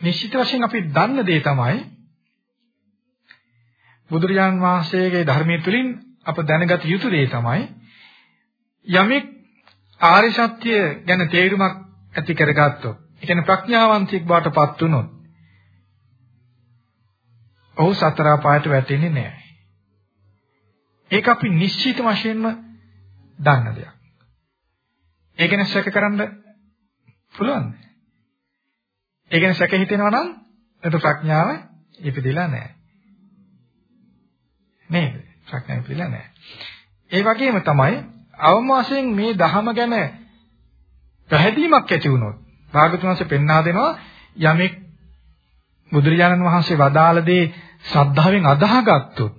නිශ්චිත වශයෙන් අපි දන්න දේ තමයි බුදුරජාන් වහන්සේගේ ධර්මයේ තුලින් අප දැනගත යුතු දේ තමයි යමෙක් ආර්ය සත්‍ය ගැන තේරුමක් ඇති කරගත්තොත්, ඒ කියන්නේ ප්‍රඥාවන්තයෙක් බවට පත් වුණොත්, ඔහු සතර පායට වැටෙන්නේ නැහැ. ඒක අපි නිශ්චිත වශයෙන්ම දන්න දෙයක්. ඒ ගැන සැක කරන්න පුළුවන්ද? ඒ ගැන සැක හිතෙනවා නම් එතකොට ප්‍රඥාව ඉපදිලා නැහැ. නේද? ප්‍රඥාව ඉපදිලා නැහැ. ඒ වගේම තමයි අවම වශයෙන් මේ ධහම ගැන පැහැදීමක් ඇති වුණොත් භාගතුන් වහන්සේ පෙන්වා දෙනවා යමෙක් බුදුරජාණන් වහන්සේ වදාළ දේ ශ්‍රද්ධාවෙන් අදාහගත්තොත්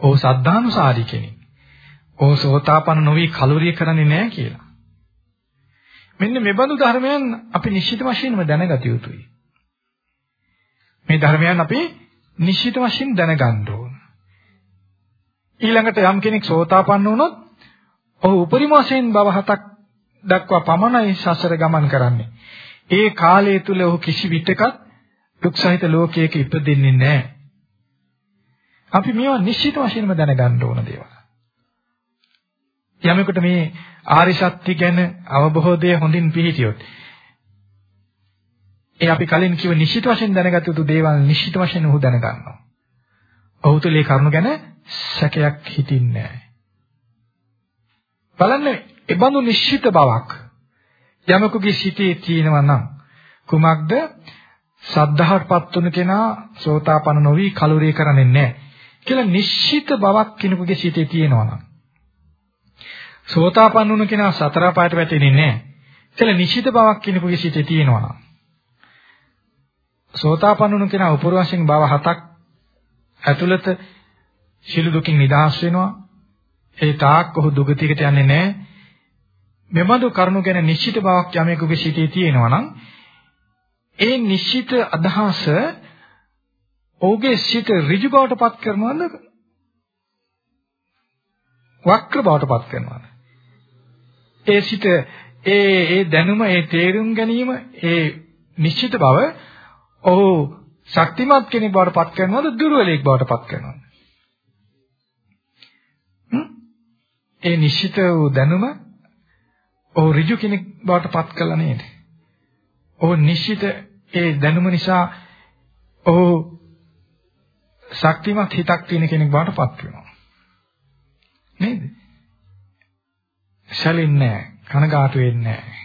ඔහු සද්ධානුසාරී කෙනෙක්. ඔහු සෝතාපන්න නොවි කලුරිය කරන්නේ නැහැ කියලා. මෙන්න මේ බඳු ධර්මයන් අපි නිශ්චිත වශයෙන්ම දැනගත යුතුයි. මේ ධර්මයන් අපි නිශ්චිත වශයෙන් දැනගන්න ඕන. ඊළඟට යම් කෙනෙක් සෝතාපන්න වුණොත් ඔහු උපරිම වශයෙන් භව හතක් දක්වා පමණයි සසර ගමන් කරන්නේ. ඒ කාලය තුල ඔහු කිසි විටක දුක් සහිත ලෝකයක ඉපදෙන්නේ නැහැ. අපි මේවා නිශ්චිත වශයෙන්ම දැනගන්න ඕන දේවල්. යමෙකුට මේ ආරි සත්‍ය ගැන අවබෝධය හොඳින් පිහිටියොත් ඒ අපි කලින් කිව්ව නිශ්චිත වශයෙන් දැනගත යුතු දේවල් නිශ්චිත වශයෙන් ඔහු දැනගන්නවා. ඔහු තුල ඒ කරුණු ගැන සැකයක් හිතින්නේ නැහැ. බලන්න ඒ බඳු නිශ්චිත බවක් යමකුගේ සිටේ තියෙනවා නම් කුමක්ද? සද්ධාහටපත් වුණ කෙනා සෝතාපන්න නොවි කලුරිය කරන්නේ නැහැ කියලා නිශ්චිත බවක් කෙනෙකුගේ සිටේ තියෙනවා නම් සෝතාපන්න වුණ කෙනා සතර පායට වැටෙන්නේ නැහැ. කියලා නිශ්චිත බවක් කෙනෙකුගේ සිටේ තියෙනවා නම් සෝතාපන්න වුණ කෙනා උපර වශයෙන් භව හතක් ඇතුළත සිළු දුකින් නිදහස් වෙනවා. ඒ තාක් ඔහු දුගතියකට යන්නේ නැහැ. මෙබඳු කරුණු ගැන නිශ්චිත බවක් යමෙකුගේ සිටේ තියෙනවා නම් ඒ නිශ්චිත අදහස ඔහුගේ සිත ඍජු බවට පත් කරනවද වක්‍ර බවට පත් කරනවද ඒ සිත ඒ ඒ දැනුම ඒ තේරුම් ගැනීම ඒ නිශ්චිත බව ඔහු ශක්තිමත් කෙනෙක් බවට පත් කරනවද දුර්වලෙක් බවට පත් කරනවද? ඒ නිශ්චිත වූ දැනුම ඔහු ඍජු කෙනෙක් බවට පත් කළා නේද? ඔහු නිශ්චිත ඒ දැනුම නිසා ඔහු ශක්තිමත් හිතක් තියෙන කෙනෙක් බවට පත් වෙනවා. නේද? සැලෙන්නේ නැහැ. කනගාටු වෙන්නේ නැහැ.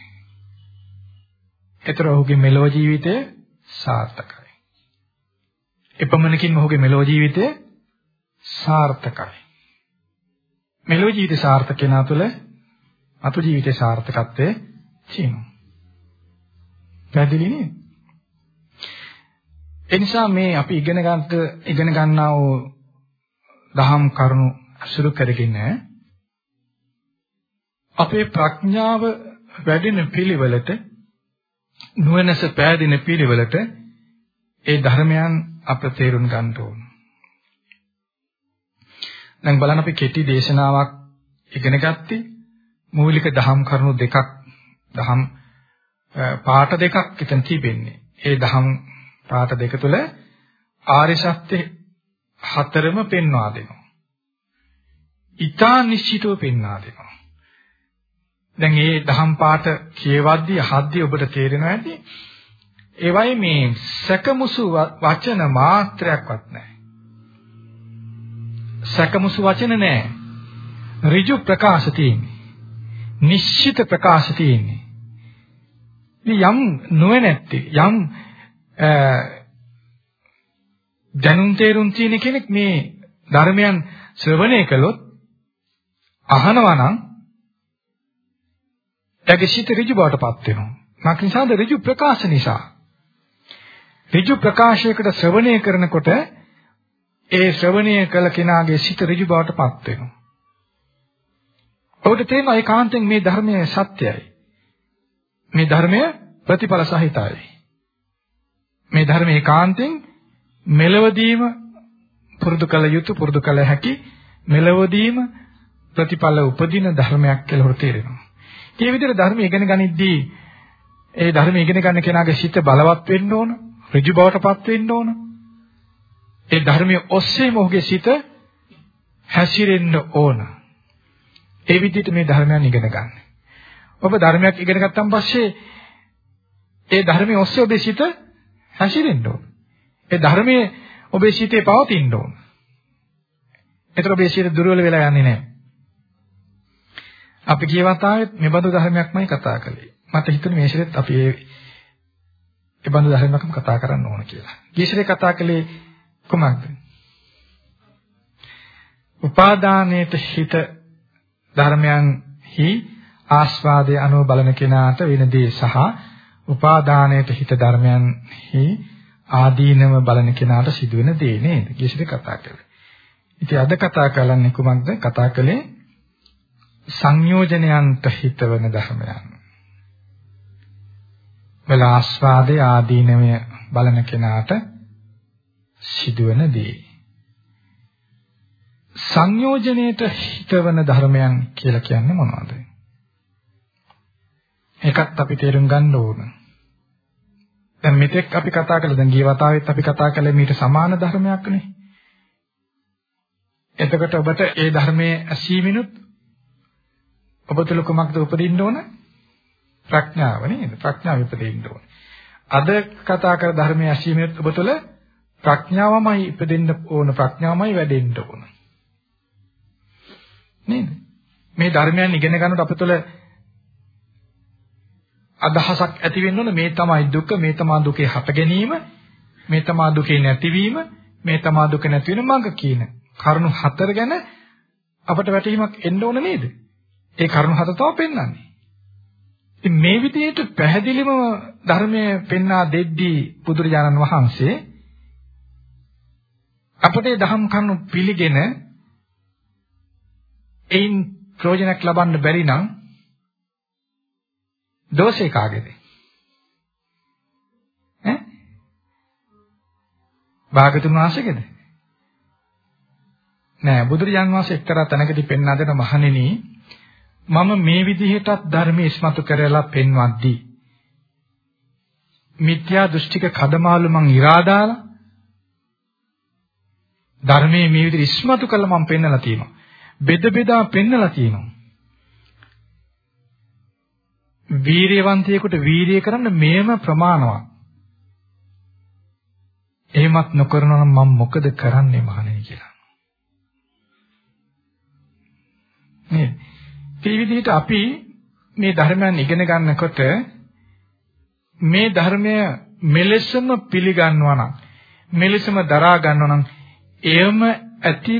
ඒතර ඔහුගේ මෙලොව ජීවිතය සාර්ථකයි. එපමණකින් ඔහුගේ මෙලොව ජීවිතය සාර්ථකයි. මෙලොව ජීවිතය සාර්ථක වෙනා තුළ අතු ජීවිතේ සාර්ථකත්වයේ තියෙනවා. පැහැදිලි නේද? එනිසා මේ අපි ඉගෙන ගන්නත් ඉගෙන ගන්නා වූ දහම් කරුණු අසුරු කරගෙන අපේ ප්‍රඥාව වැඩෙන පිළිවෙලට නුවණැස පෑදෙන පිළිවෙලට ඒ ධර්මයන් අප තේරුම් ගන්න ඕන. දැන් බලන්න අපි කෙටි දේශනාවක් ඉගෙන ගත්තේ මූලික දහම් කරුණු දෙකක් දහම් පාට දෙකක් එතන තිබෙන්නේ. ඒ දහම් පාට දෙක තුළ ආර්ය සත්‍ය හතරම පෙන්වා දෙනවා. ඊතා නිශ්චිතව පෙන්වා දෙනවා. දැන් මේ දහම් පාට කියවද්දී අහද්දී ඔබට තේරෙනවා ඇති ඒවයි මේ සැකමුසු වචන මාත්‍රයක්වත් නැහැ. සැකමුසු වචන නැහැ. ඍජු ප්‍රකාශ තියෙන්නේ. නිශ්චිත ප්‍රකාශ තියෙන්නේ. යම් නොවැනැත්තේ යම් දැනුම් තේරුම් තියෙන කෙනෙක් මේ ධර්මයන් ශ්‍රවණය කළොත් අහනවා නම් එයාගේ සිත ඍජු බවටපත් වෙනවා. මක් නිසාද ඍජු ප්‍රකාශ නිසා. ඍජු ප්‍රකාශයකට ශ්‍රවණය කරනකොට ඒ ශ්‍රවණය කළ කෙනාගේ සිත ඍජු බවටපත් වෙනවා. ඔබට තේරෙනවා ඒකාන්තයෙන් මේ ධර්මයේ සත්‍යයි. මේ ධර්මය ප්‍රතිඵල සහිතයි. මේ ධර්මයේ ඒකාන්තයෙන් මෙලවදීම පුරුදු කළ යුතු පුරුදු කළ හැකි මෙලවදීම ප්‍රතිඵල උපදින ධර්මයක් කියලා හොර තේරෙනවා. මේ විදිහට ධර්ම ඉගෙන ගනිද්දී ඒ ධර්ම ඉගෙන ගන්න කෙනාගේ සිත බලවත් වෙන්න ඕන, ඍජු බවටපත් වෙන්න ඕන. ඒ ධර්මයේ ඔස්සේ මොහුගේ සිත හැසිරෙන්න ඕන. ඒ විදිහට මේ ධර්මයන් ඉගෙන ගන්න. ඔබ ධර්මයක් ඉගෙන ගත්තන් පස්සේ ඒ ධර්මයේ ඔස්සේ ඔබේ සිත හැසිරෙන්න ඕන. ඒ ධර්මයේ ඔබේ සිතේ පවතින්න ඕන. ඒතර ඔබේ සිත දුර්වල වෙලා යන්නේ නැහැ. අපි කියවතාවෙත් මේ බඳු ධර්මයක්මයි කතා කළේ. මට හිතුනේ මේ ශරීරෙත් අපි ඒ ඒ බඳු ධර්මයක්ම කතා කරන්න ඕන කියලා. ගීශරේ කතා කළේ කොහොමද? උපාදානයේත හිත ධර්මයන්හි ආස්වාදයේ අනුව බලන කෙනාට වෙන දේ සහ උපාදානයේත හිත ධර්මයන්හි ආදීනව බලන කෙනාට සිදුවෙන දේ නේද? ගීශරේ කතා කළේ. ඉතින් අද කතා කරන්නේ කුමක්ද? කතා කළේ සංයෝජනයන්ට හිතවන ධර්මයන්. වල ආස්වාදයේ ආදීනමය බලන කෙනාට සිදුවන දේ. සංයෝජනයේට හිතවන ධර්මයන් කියලා කියන්නේ මොනවද? ඒකත් අපි තේරුම් ගන්න ඕන. දැන් මෙතෙක් අපි කතා කළා දැන් ගිය වතාවෙත් අපි කතා කළේ මීට සමාන ධර්මයක් නේ. එතකොට ඔබට ඒ ධර්මයේ ඇසීමිනුත් ඔබ තුල කුමක්ද උපදින්න ඕන? ප්‍රඥාව නේද? ප්‍රඥාව උපදින්න ඕන. අද කතා කර ධර්මයේ ඇසීමෙත් ඔබ තුල ප්‍රඥාවමයි ඉපදෙන්න ඕන ප්‍රඥාවමයි වැඩෙන්න ඕන. නේද? මේ ධර්මයන් ඉගෙන ගන්නකොට අප තුළ අදහසක් ඇති වෙන්න ඕන මේ තමයි දුක මේ තමයි දුකේ හට ගැනීම මේ තමයි දුකේ නැතිවීම මේ තමයි දුක නැති වෙන මඟ කියන කරුණු හතර ගැන අපට වැටහීමක් එන්න ඕන නේද? ඒ කරුණු හත තව පෙන්වන්නේ. ඉතින් මේ විදිහට පැහැදිලිවම ධර්මයේ පෙන්වා දෙද්දී බුදුරජාණන් වහන්සේ අපට දහම් කරුණු පිළිගෙන එයින් ප්‍රයෝජනක් ලබන්න බැරි නම් දෝෂේ කාගේද? ඈ? භාගතුන් වහන්සේගේද? නෑ බුදුරජාන් වහන්සේ එක්තරා තැනකදී පෙන්වා දෙන මහණෙනි මම මේ විදිහටත් ධර්මයේ ඉස්මතු කරලා පෙන්වද්දී මිත්‍යා දෘෂ්ටික කදමාළු මං ඉරාදාලා ධර්මයේ මේ විදිහට ඉස්මතු කළා මම පෙන්නලා තියෙනවා. බෙද බෙදා පෙන්නලා තියෙනවා. වීරියවන්තයෙකුට වීරිය කරන්න මේම ප්‍රමාණවත්. එහෙමත් නොකරනවා නම් මම මොකද කරන්නේ මහණෙනි කියලා. නේද? ඒ විදිහට අපි මේ ධර්මයන් ඉගෙන ගන්නකොට මේ ධර්මය මෙලෙසම පිළිගන්නවා නම් මෙලෙසම දරා ගන්නවා නම් එයම ඇති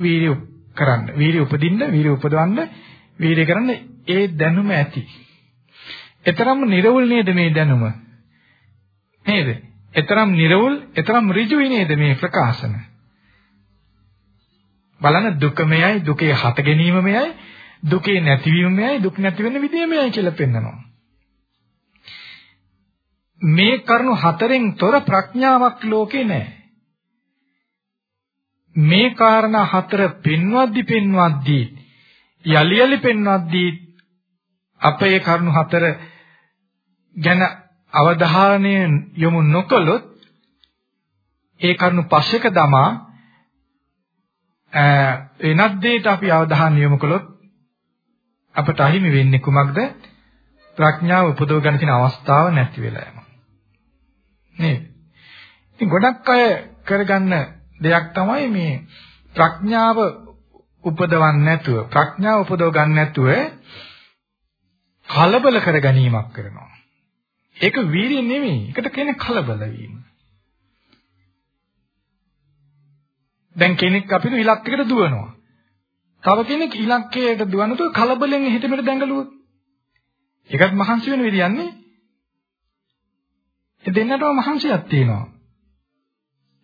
වීර්ය කරන්න වීර්ය උපදින්න වීර්ය උපදවන්න වීර්ය කරන්න ඒ දැනුම ඇති. එතරම් නිර්වුල් නේද මේ දැනුම? නේද? එතරම් නිර්වුල්, එතරම් ඍජුයි නේද මේ ප්‍රකාශන? බලන්න දුකමයයි, දුකේ හට ගැනීමමයයි, දුකේ නැතිවීමයි දුක් නැති වෙන විදියමයි කියලා පෙන්නනවා. මේ කරුණු හතරෙන් තොර ප්‍රඥාවක් ලෝකේ නැහැ. මේ කාරණා හතර පෙන්වද්දි පෙන්වද්දි යලි යලි පෙන්වද්දි අපේ කරුණු හතර ගැන අවධානය යොමු නොකළොත් ඒ කරුණු පස්සක දමා එනත් දෙයට අපි අවධානය යොමු කළොත් අපට අහිමි වෙන්නේ කුමක්ද? ප්‍රඥාව උපදව ගන්න තියෙන අවස්ථාව නැති වෙලා යනවා. නේද? ඉතින් ගොඩක් අය කරගන්න දෙයක් තමයි මේ ප්‍රඥාව උපදවන්නේ නැතුව ප්‍රඥාව උපදව ගන්න නැතුව කලබල කර ගැනීමක් කරනවා. ඒක වීරිය නෙමෙයි. ඒකට කියන්නේ කලබල වීම. දැන් කෙනෙක් අපිට ඉලක්කයකට දුවනවා. තව කෙනෙක් ඉලක්කයට දුවනකොට කලබලෙන් හිත මෙතන දැඟලුවොත්. ඒකත් මහන්සි වෙන විදියන්නේ. ඒ දෙන්නටම මහන්සියක් තියෙනවා.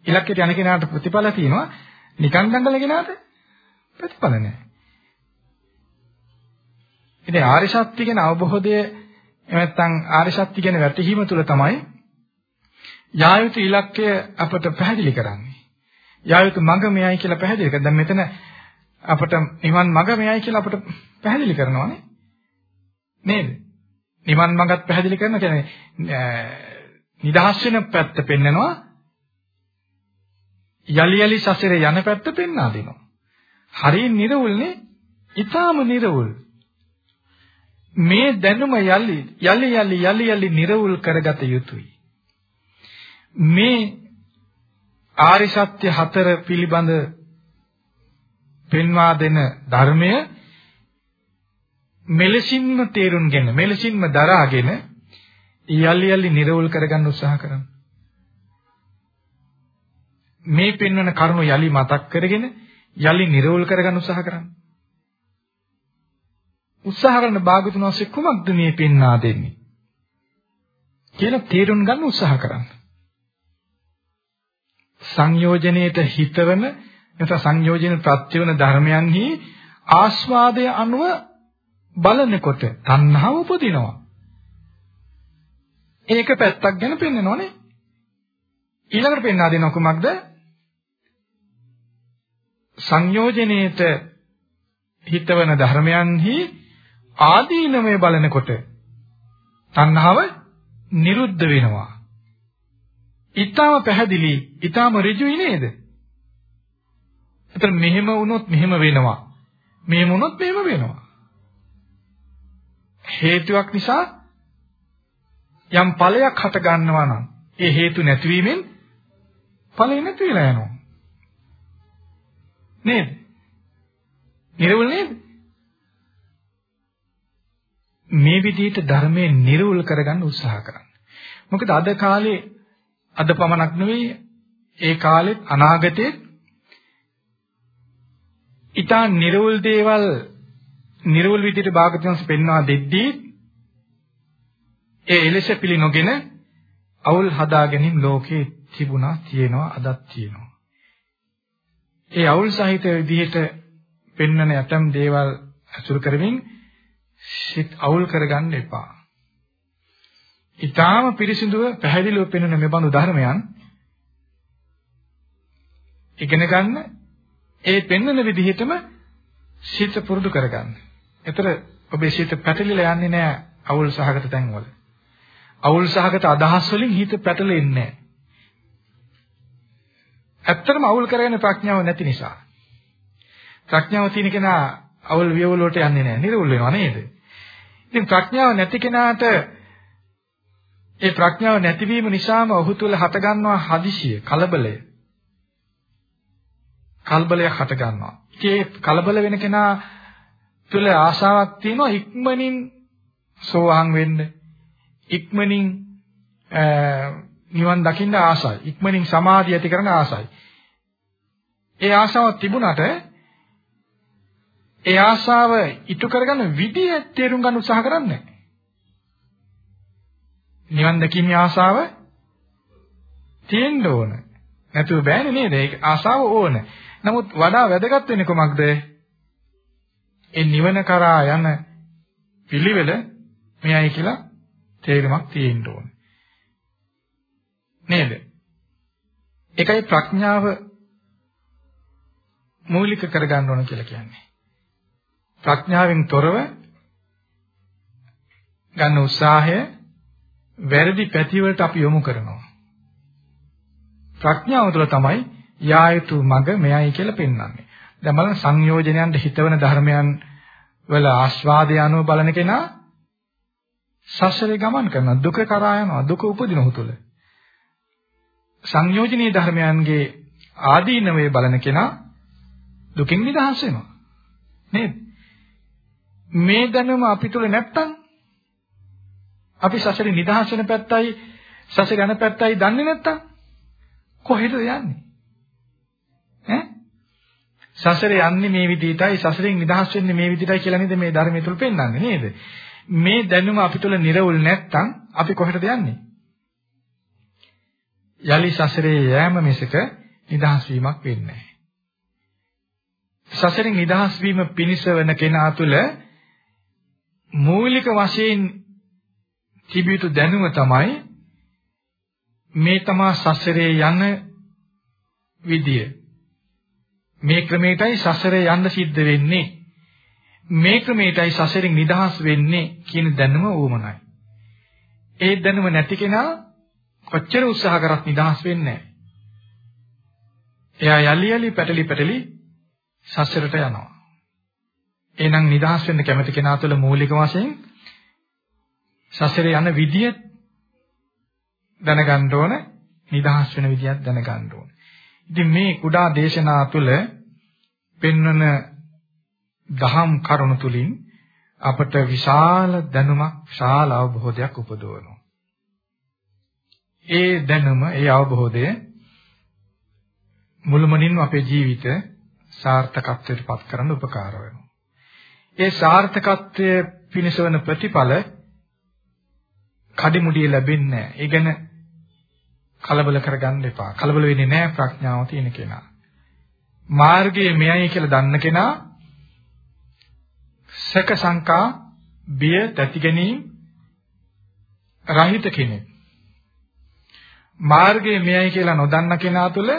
ඉලක්කයට යන කෙනාට ප්‍රතිඵල තියෙනවා. නිකන් දඟලන කෙනාට ප්‍රතිඵල නැහැ. ඉතින් ආර්ය සත්‍ය කියන අවබෝධය එහෙම නැත්නම් ආර්ය සත්‍ය කියන වැටහීම තුළ තමයි යායුතු ඉලක්කය අපට පැහැදිලි කරන්නේ. යායුතු මඟ මෙයයි කියලා පැහැදිලි කරා. දැන් මෙතන අපට නිවන් මඟ මෙයයි කියලා අපට පැහැදිලි කරනවානේ. නේද? නිවන් මඟත් පැහැදිලි කරන කියන්නේ නිදහස් වෙන පැත්ත පෙන්නනවා. යලි යලි සසරේ යන පැත්ත පෙන්වා දෙනවා. හරිය නිර්වුල්නේ. ඊටාම නිර්වුල්. මේ දැනුම යලි යලි යලි යලි යලි නිර්වුල් කරගත යුතුයි. මේ ආරි සත්‍ය හතර පිළිබඳ පෙන්වා දෙන ධර්මය මෙලෙසින්ම තේරුම්ගෙන මෙලෙසින්ම දරාගෙන යලි යලි නිර්වුල් කරගන්න උත්සාහ කරන්න. මේ පෙන්වන කරුණු යලි මතක් කරගෙන යලි නිර්වුල් කරගන්න උත්සාහ කරන්න. උත්සාහ කරන භාගතුන් වහන්සේ කුමක්ද මේ පෙන්වා දෙන්නේ? කියලා තේරුම් ගන්න උත්සාහ කරන්න. සංයෝජනයේට හිතවන නැත්නම් සංයෝජන ප්‍රත්‍යවන ධර්මයන්හි ආස්වාදය අනුව බලනකොට තණ්හාව උපදිනවා. ඒක පැත්තක් ගැන පෙන්නනෝනේ. ඊළඟට පෙන්වා දෙනවා කුමක්ද? සංයෝජනයේට හිතවන ධර්මයන්හි ආදීනමය බලනකොට තණ්හාව නිරුද්ධ වෙනවා. ඊටාම පැහැදිලි, ඊටාම ඍජුයි නේද? එතන මෙහෙම වුණොත් මෙහෙම වෙනවා. මෙහෙම වුණොත් මෙහෙම වෙනවා. හේතුවක් නිසා යම් ඵලයක් හට ගන්නවා නම් ඒ හේතු නැතිවීමෙන් ඵලෙ නැති වෙලා යනවා. නේද? නිර්වල නේද? මේ විදිහට ධර්මයේ නිර්වල කරගන්න උත්සාහ කරන්න. මොකද අද කාලේ අද පමණක් නෙවෙයි ඒ කාලෙත් අනාගතෙත් ඊටා නිර්වල දේවල් නිර්වල විදිහට භාගතුන්ස් පෙන්වා දෙද්දී ඒ එලෙස පිළි නොගෙන අවුල් හදා ගැනීම ලෝකේ තිබුණා තියෙනවා අදත් තියෙනවා. ඒ අවුල් සහිත විදිහට පෙන්වන යටම් දේවල් අසුරු කරමින් සිත් අවුල් කරගන්න එපා. ඊටාම පිරිසිදුව පැහැදිලිව පෙන්වන මේ බඳු ධර්මයන් ඉගෙන ගන්න ඒ පෙන්වන විදිහටම සිත පුරුදු කරගන්න. ඒතර ඔබේ සිත පැටලිලා යන්නේ නැහැ අවුල් සහගත තැන්වල. අවුල් සහගත අදහස් වලින් හිත පැටලෙන්නේ නැහැ. ඇත්තටම අවුල් කරගෙන ප්‍රඥාව නැති නිසා. ප්‍රඥාව තියෙන කෙනා අවුල් වියවුල වලට යන්නේ නැහැ. නිරවුල් වෙනවා නේද? ඉතින් ප්‍රඥාව නැති කෙනාට ඒ ප්‍රඥාව නැතිවීම නිසාම ඔහු තුළ හටගන්නවා හදිසිය, කලබලය. කලබලයක් හටගන්නවා. ඒ කලබල වෙන කෙනා තුළ ආශාවක් තියෙනවා ඉක්මනින් සෝවාන් වෙන්න. ඉක්මනින් නිවන් දකින්න ආසයි. ඉක්මනින් සමාධිය ඇති කරන ආසයි. ඒ ආශාව තිබුණාට ඒ ආශාව ඉටු කරගන්න විදිය තේරුම් ගන්න උත්සාහ කරන්නේ නිවන් දැකීමේ ආශාව තියෙන්න ඕන. නැතුව බෑනේ නේද? ඒක ආශාව ඕන. නමුත් වඩා වැදගත් වෙන්නේ කොමක්ද? ඒ නිවන කරා යන පිළිවෙල මෙයයි කියලා තේරුමක් තියෙන්න ඕන. නේද? ඒකයි ප්‍රඥාව මූලික කරගන්න ඕන කියලා කියන්නේ. ප්‍රඥාවෙන් තොරව ගන්න උත්සාහය වැරදි පැතිවලට අපි යොමු කරනවා. ප්‍රඥාව තුළ තමයි යා යුතු මඟ මෙයයි කියලා පෙන්වන්නේ. දැන් බලන්න සංයෝජනයන්ට හිතවන ධර්මයන් වල ආස්වාදය අනුව බලන කෙනා සසරේ ගමන් කරනවා දුක කරා යනවා දුක උපදින උ තුළ. සංයෝජනීය ධර්මයන්ගේ ආදීනවේ බලන කෙනා දුකින් නිදහස් වෙනවා. නේද? මේ දැනුම අපි තුල නැත්තම් අපි සසරේ නිදහස් වෙන පැත්තයි සසර යන පැත්තයි දන්නේ නැත්තම් කොහෙද යන්නේ? ඈ? සසරේ යන්නේ මේ විදිහටයි සසරෙන් නිදහස් වෙන්නේ මේ විදිහටයි කියලා නේද මේ ධර්මය තුල පෙන්වන්නේ නේද? මේ දැනුම අපි තුල නිර්වුල් නැත්තම් අපි කොහෙටද යන්නේ? යලි සසරේ යෑම මිසක නිදහස් වීමක් වෙන්නේ නැහැ. සසරෙන් නිදහස් වීම පිණිස වෙන කෙනා තුළ මූලික වශයෙන් තිබිය යුතු දැනුම තමයි මේ තමා සසරේ යන විදිය. මේ ක්‍රමයටයි සසරේ යන්න සිද්ධ වෙන්නේ. මේ ක්‍රමයටයි සසරෙන් නිදහස් වෙන්නේ කියන දැනුම ඕමනයි. ඒ දැනුම නැති කෙනා කොච්චර උත්සාහ කරත් නිදහස් වෙන්නේ නැහැ. එයා යලි යලි පැටලි පැටලි සසරට යනවා. එහෙනම් නිදහස් වෙන්න කැමති කෙනා තුළ මූලික වශයෙන් සසරේ යන විදිය දැනගන්න ඕන නිදහස් වෙන විදියක් දැනගන්න ඕන. ඉතින් මේ කුඩා දේශනා තුළ පෙන්වන දහම් කරුණු තුලින් අපට විශාල දැනුමක් විශාල අවබෝධයක් උපදවනවා. ඒ දැනුම, ඒ අවබෝධය මුළුමනින්ම අපේ ජීවිත සාර්ථකත්වයට පත් කරන්න උපකාර වෙනවා. ඒ සාර්ථකත්වයේ පිණිසවන ප්‍රතිඵල කඩිමුඩිය ලැබෙන්නේ නැහැ. ඒ ගැන කලබල කරගන්න එපා. කලබල වෙන්නේ නැහැ ප්‍රඥාව තියෙන කෙනා. මාර්ගයේ මෙයයි කියලා දන්න කෙනා සක සංකා බිය තැති ගැනීම රහිත කෙනෙක්. මාර්ගයේ මෙයයි කියලා නොදන්න කෙනා තුළ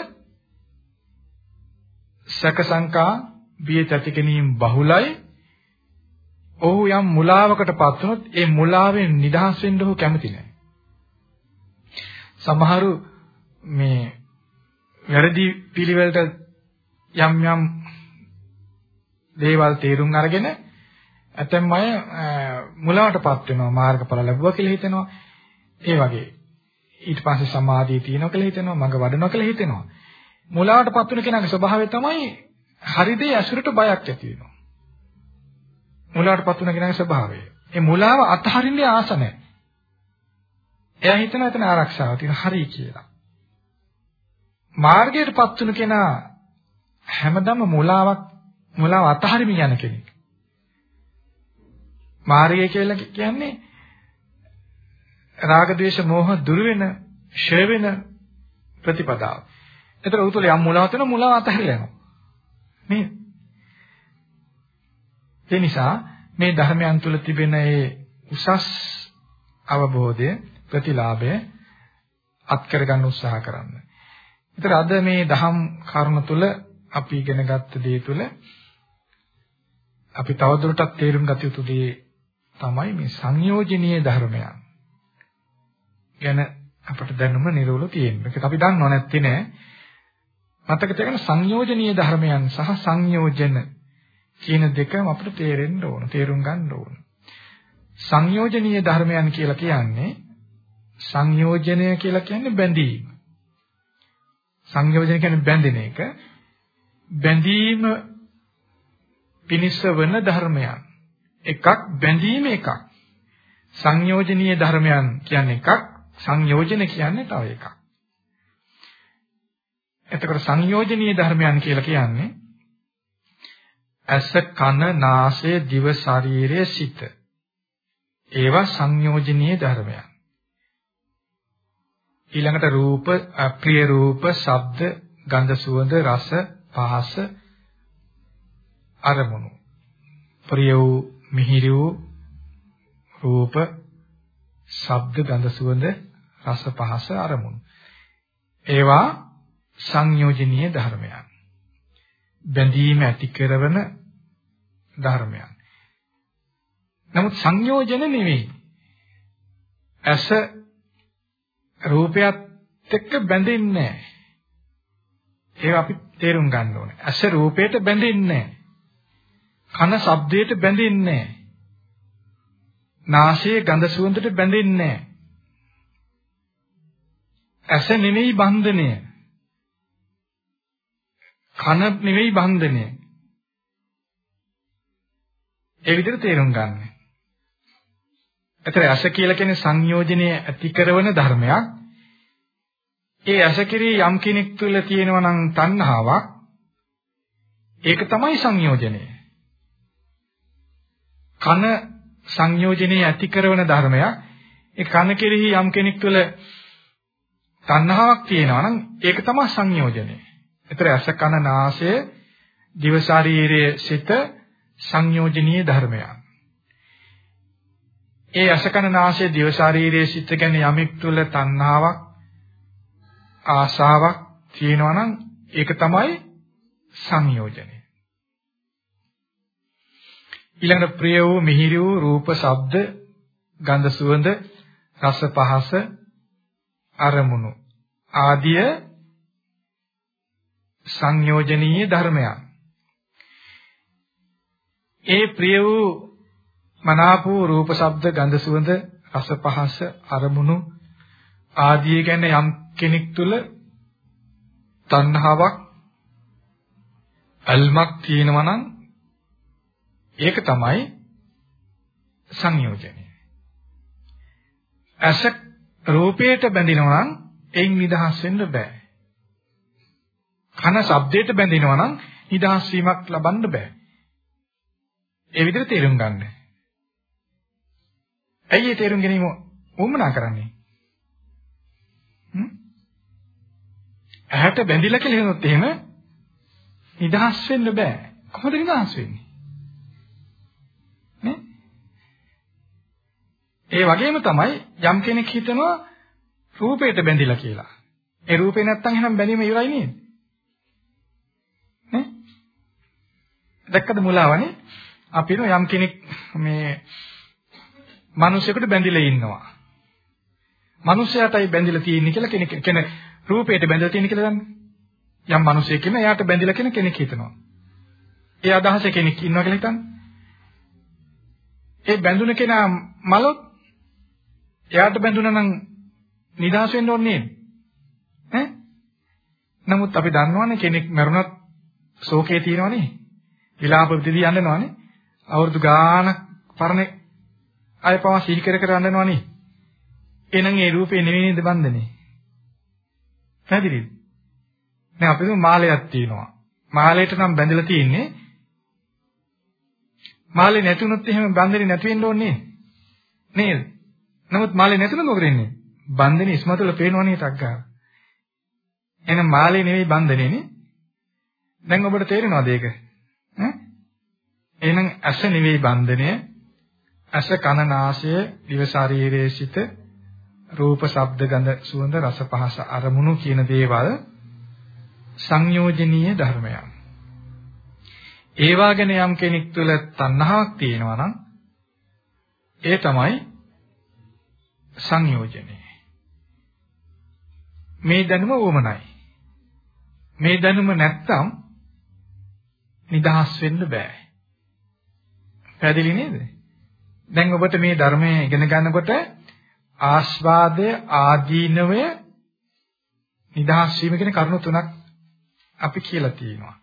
සක සංකා බිය තැති ගැනීම බහුලයි. ඔහු යම් මුලාවකටපත් වුනොත් ඒ මුලාවෙන් නිදහස් වෙන්න ඔහු කැමති නැහැ. සමහරු මේ වැරදි පිළිවෙලට යම් යම් දේවල් තේරුම් අරගෙන ඇතැම් අය මුලාවටපත් වෙනවා මාර්ගඵල ලැබුවා කියලා හිතෙනවා. ඒ වගේ ඊට පස්සේ සමාධිය තියෙනවා කියලා හිතෙනවා, මඟ වඩනවා කියලා හිතෙනවා. මුලාවටපත් වෙන කෙනාගේ ස්වභාවය තමයි හරි දේ ඇසුරට බයක් ඇති වෙනවා. මුලාවටපත් වෙන කෙනාගේ ස්වභාවය. ඒ මුලාව අතහරින්නේ ආස නැහැ. එයා හිතන එතන ආරක්ෂාව තියෙන හරි කියලා. මාර්ගයටපත් වෙන කෙනා හැමදාම මුලාවක් මුලාව අතහරින්න යන කෙනෙක්. මාර්ගය කියලා කියන්නේ රාග ద్వේෂ මෝහ දුර වෙන, ෂය වෙන ප්‍රතිපදාව. ඒතර උතුල යම් මුලාවක් වෙන මුලාව අතහැරලා යනවා. නේද? ඒ නිසා මේ ධර්මයන් තුල තිබෙන ඒ උසස් අවබෝධය ප්‍රතිලාභය අත් කරගන්න උත්සාහ කරන්න. ඒතර අද මේ දහම් කරුණ තුල අපි ඉගෙන ගත්ත දේ තුල අපි තවදුරටත් තේරුම් ගත යුතු දේ තමයි මේ සංයෝජනීය ධර්මයන්. ගැන අපට දැනුම නිරවුල තියෙනවා. ඒක අපි දන්නව නැත්තේ නෑ. මතක තියාගන්න සංයෝජනීය ධර්මයන් සහ සංයෝජන කියන දෙකම අපිට තේරෙන්න ඕන, තේරුම් ගන්න ඕන. සංයෝජනීය ධර්මයන් කියලා කියන්නේ සංයෝජනය කියලා කියන්නේ බැඳීම. සංයෝජන කියන්නේ බැඳෙන එක. බැඳීම පිනිස වන ධර්මයන්. එකක් බැඳීම එකක්. සංයෝජනීය ධර්මයන් කියන්නේ එකක්, සංයෝජන කියන්නේ තව එකක්. එතකොට සංයෝජනීය ධර්මයන් කියලා කියන්නේ ඇස කන නාසය දිව ශරීරය සිත ඒවා සංයෝජනීය ධර්මයන් ඊළඟට රූප ප්‍රිය රූප ශබ්ද ගන්ධ සුවඳ රස පහස අරමුණු. ප්‍රිය වූ මිහිරි වූ රූප ශබ්ද ගන්ධ සුවඳ රස පහස අරමුණු. ඒවා සංයෝජනීය ධර්මයන්. බැඳීම ඇති කරන ධර්මයන්. නමුත් සංයෝජන නෙවෙයි. ඇස රූපයත් එක්ක බැඳෙන්නේ නැහැ. ඒක අපි තේරුම් ගන්න ඕනේ. ඇස රූපයට බැඳෙන්නේ නැහැ. කන ශබ්දයට බැඳෙන්නේ නැහැ. නාසය ගඳ සුවඳට බැඳෙන්නේ නැහැ. ඇස නෙමෙයි බන්ධනය. කන නෙමෙයි බන්ධනය. ඒ විදිහට තේරුම් ගන්න. ඒතර ඇස කියලා කියන්නේ සංයෝජනයේ ඇති කරන ධර්මයක්. ඒ ඇස කෙරෙහි යම් කෙනෙක් තුළ තියෙනවා නම් තණ්හාවක් ඒක තමයි සංයෝජනය. කන සංයෝජනයේ ඇති කරන ධර්මයක්. ඒ කන කෙරෙහි යම් කෙනෙක් තුළ තණ්හාවක් තියෙනවා නම් ඒක තමයි සංයෝජනය. ඒතර ඇස කන නාසය දිව ශරීරයේ සිත සංයෝජනීය ධර්මයක්. ඒ අසකන නාසය දිව ශරීරයේ සිත ගැන යමෙක් තුළ තණ්හාවක් ආශාවක් තියෙනවා නම් ඒක තමයි සංයෝජනය. ඊළඟට ප්‍රිය වූ මිහිරි වූ රූප, ශබ්ද, ගන්ධ, සුවඳ, රස, පහස, අරමුණු ආදිය සංයෝජනීය ධර්මයන්. ඒ ප්‍රිය වූ මනාප වූ රූප ශබ්ද ගන්ධ සුවඳ රස පහස අරමුණු ආදී ගැන යම් කෙනෙක් තුල තණ්හාවක් අල්මක් තියෙනවා නම් ඒක තමයි සංයෝජනය. ඇස රූපයට බැඳිනවා නම් එයින් නිදහස් වෙන්න බෑ. කන ශබ්දයට බැඳිනවා නම් නිදහස් වීමක් ලබන්න බෑ. ඒ විදිහට තේරුම් ගන්න. ඇයි ඒ තේරුම් ගැනීම වුමනා කරන්නේ? ඇහැට බැඳිලා කියලා හිතනොත් එහෙම නිදහස් වෙන්න බෑ. කොහොමද නිදහස් වෙන්නේ? නේ? ඒ වගේම තමයි යම් කෙනෙක් හිතනවා රූපයට බැඳිලා කියලා. ඒ රූපේ නැත්තම් එහෙනම් බැඳීම ඉවරයි නේද? නේ? දැක්කද මුලාවනේ? අපි යම් කෙනෙක් මේ මිනිසෙකුට බැඳිලා ඉන්නවා. මිනිසයාටයි බැඳිලා තියෙන්නේ කියලා කෙනෙක් කෙන රූපයට බැඳලා තියෙන කියලා දන්නේ. යම් මිනිසෙක් ඉන්න එයාට බැඳිලා කෙන කෙනෙක් හිතනවා. ඒ අදහස කෙනෙක් ඉන්නවා කියලා හිතන්නේ. ඒ බැඳුන කෙනා මලොත් එයාට බැඳුනා නම් නිදහස් වෙන්න ඕනේ නේද? ඈ? නමුත් අපි දන්නවනේ කෙනෙක් මරුණත් ශෝකේ තියෙනවනේ. විලාප විදිහට යන්නනවනේ. අවුරුදු ගාණක් පරණ අය පවා සිහි කර කර අඬනවනේ. එහෙනම් ඒ රූපේ නෙවෙයි නේද බන්ධනේ? පැහැදිලිද? දැන් අපිට මාලයක් තියෙනවා. මාලයට නම් බැඳලා තියෙන්නේ. මාලේ නැතුනොත් එහෙම බන්ධනේ නැති වෙන්න ඕනේ නේද? නමුත් මාලේ නැතුනොත් මොකද වෙන්නේ? බන්ධනේ ඉස්මතුල පේනවනේ ටක් ගන්න. එහෙනම් මාලේ නෙවෙයි බන්ධනේ නේ? දැන් ඔබට තේරෙනවද ඒක? ඈ එහෙනම් ඇස නෙවෙයි බන්ධනය. ඇස කන නාසය දිව ශරීරයේ සිට රූප ශබ්ද ගන්ධ සුවඳ රස පහස අරමුණු කියන දේවල් සංයෝජනීය ධර්මයන්. ඒවා ගැන යම් කෙනෙක් තුළ තණ්හාවක් තියෙනවා නම් ඒ තමයි සංයෝජනය. මේ දැනුම වොමනයි. මේ දැනුම නැත්තම් නිදහස් වෙන්න බෑ. පැහැදිලි නේද? දැන් ඔබට මේ ධර්මය ඉගෙන ගන්නකොට ආස්වාදය ආදීනවය නිදහස් වීම කියන කරුණු තුනක් අපි කියලා තියෙනවා.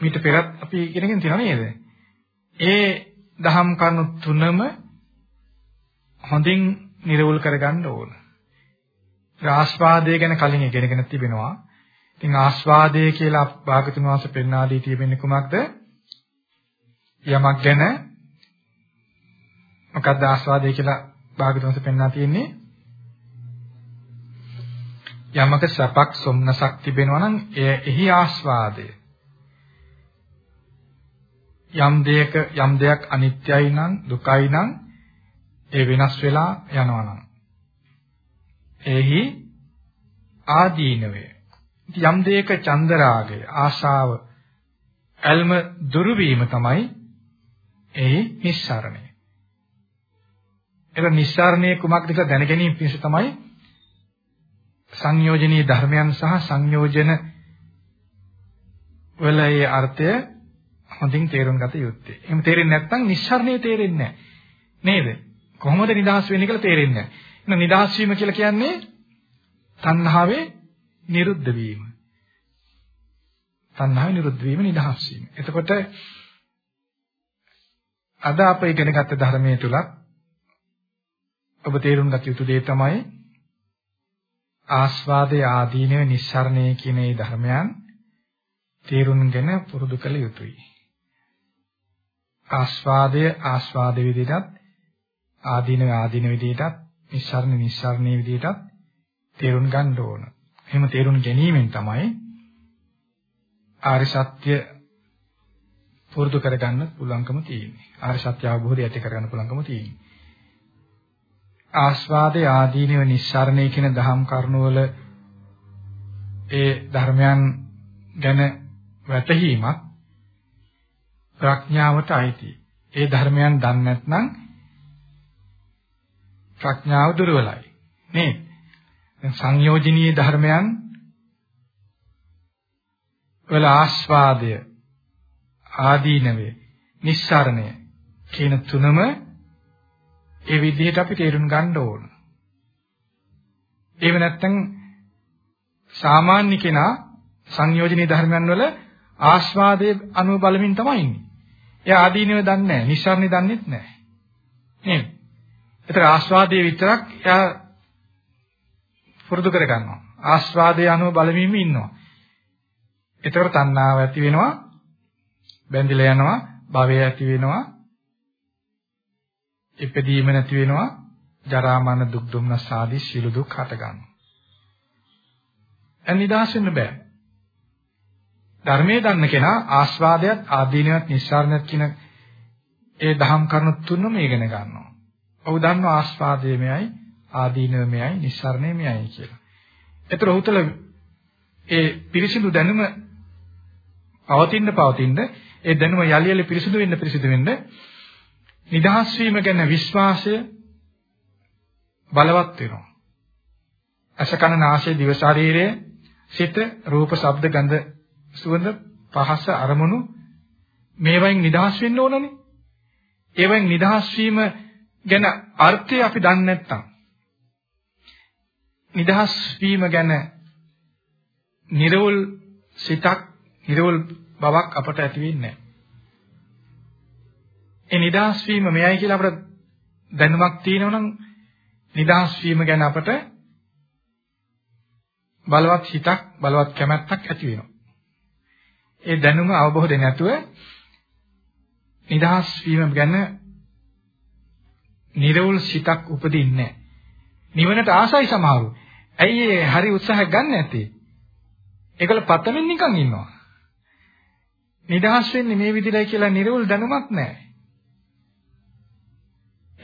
මීට පෙරත් අපි ඉගෙනගෙන තියෙනව නේද? ඒ දහම් කරුණු තුනම හොඳින් නිරවුල් කරගන්න ඕන. ආස්වාදය ගැන කලින් ඉගෙනගෙන තිබෙනවා. ඉතින් ආස්වාදය කියලා භාගතුන් වහන්සේ පෙන්වා දී තියෙන්නේ කුමක්ද? යමක් ගැන මොකක්ද ආස්වාදය කියලා භාගතුන්ස පෙන්වා තියෙන්නේ යමක සපක් සොම්නසක් තිබෙනවා නම් එහි ආස්වාදය. යම් දෙයක යම් දෙයක් අනිත්‍යයි නම් දුකයි නම් ඒ වෙනස් වෙලා යනවා නම්. එහි ආදීනවය. යම් දෙයක චන්දරාගය ආශාව ඇල්ම දුරු වීම තමයි එහි නිස්සාරණය. ඒක නිස්සාරණයේ කුමක්ද කියලා දැන ගැනීම පිණිස තමයි සංයෝජනීය ධර්මයන් සහ සංයෝජන වල ඒ අර්ථය හොඳින් තේරුම් ගත යුත්තේ. එහෙම තේරෙන්නේ නැත්නම් නිස්සාරණය තේරෙන්නේ නැහැ. නේද? කොහොමද නිදහස් වෙන්නේ කියලා තේරෙන්නේ නැහැ. එහෙනම් නිදහස් වීම කියලා කියන්නේ තණ්හාවේ නිරුද්ධ වීම. තණ්හාවේ නිරුද්ධ වීම නිදහස් වීම. එතකොට අද අප ඉගෙනගත්ත ධර්මයේ තුලත් ඔබ තේරුම් ගත යුතු දේ තමයි ආස්වාදයේ ආදීනව නිස්සරණය කියන මේ ධර්මයන් තේරුම්ගෙන පුරුදු කළ යුතුයි. ආස්වාදය ආස්වාද විදිහටත් ආදීනව ආදීන විදිහටත් නිස්සරණ නිස්සරණයේ විදිහටත් තේරුම් ගන්න ඕන. එහෙම තේරුම් ගැනීමෙන් තමයි ආරි සත්‍ය පුරුදු කරගන්න පුළුවන්කම තියෙන්නේ. ආරි සත්‍ය අවබෝධය ඇති කරගන්න පුළුවන්කම තියෙන්නේ. ආස්වාදයේ ආදීනව නිස්සරණය කියන දහම් කරුණවල ඒ ධර්මයන් ගැන වැටහීමක් ප්‍රඥාවට අයිතියි. ඒ ධර්මයන් දන්නේ නැත්නම් ප්‍රඥාව දුර්වලයි. නේද? සංයෝජනීය ධර්මයන් වල ආස්වාදය ආදීනවේ නිස්සරණය කියන තුනම ඒ විදිහට අපි තේරුම් ගන්න ඕන. එහෙම නැත්නම් සාමාන්‍ය කෙනා සංයෝජනීය ධර්මයන් වල ආස්වාදයේ අනුව බලමින් තමයි ඉන්නේ. එයා ආදීනව දන්නේ නැහැ, නිස්සාරණේ දන්නේත් නැහැ. නේද? ඒතර ආස්වාදයේ විතරක් එයා පුරුදු කර ගන්නවා. ආස්වාදයේ අනුව බලමින් ඉන්නවා. ඒතර තණ්හාව ඇති වෙනවා, බැඳිලා යනවා, භවය ඇති වෙනවා, ඉපදීම නැති වෙනවා, ජරා මරණ දුක් දුම්නස් ආදී සියලු දුක් හට ගන්නවා. එන් නිදාස් වෙන්න බෑ. ධර්මයේ දන්න කෙනා ආස්වාදයක් ආදීනවත් නිස්සාරණයක් කියන ඒ දහම් කරුණු තුනම ඉගෙන ගන්නවා. ඔහු දන්නවා ආස්වාදයේ මෙයයි ආදීනව මෙයයි නිස්සාරණය මෙයයි කියලා. ඒතර ඔහුතල ඒ පිරිසිදු දැනුම පවතින්න පවතින්න ඒ දැනුම යලි යලි පිරිසිදු වෙන්න පිරිසිදු වෙන්න නිදහස් වීම ගැන විශ්වාසය බලවත් වෙනවා. අසකන නාසය දිව ශරීරය සිත රූප ශබ්ද ගන්ධ සුවඳ පහස අරමුණු මේවෙන් නිදහස් වෙන්න ඕනනේ. ඒවෙන් නිදහස් වීම ගැන අර්ථය අපි දන්නේ නැත්නම් නිදහස් වීම ගැන නිර්වල් සිතක් නිර්වල් බවක් අපට ඇති වෙන්නේ නැහැ. ඒ නිදහස් වීම මෙයයි කියලා අපට දැනුමක් තියෙනවනම් නිදහස් වීම ගැන අපට බලවත් හිතක් බලවත් කැමැත්තක් ඇති වෙනවා. ඒ දැනුම අවබෝධය නැතුව නිදහස් වීම ගැන නිර්වෘල් සිතක් උපදින්නේ නිවනට ආසයි සමහරු. ඇයි ඒ හරි උත්සාහයක් ගන්න නැත්තේ? ඒකල පතමින් නිකන් ඉන්නවා. නිදහස් වෙන්නේ මේ විදිහටයි කියලා නිර්වෘල් දැනුමක් නැහැ.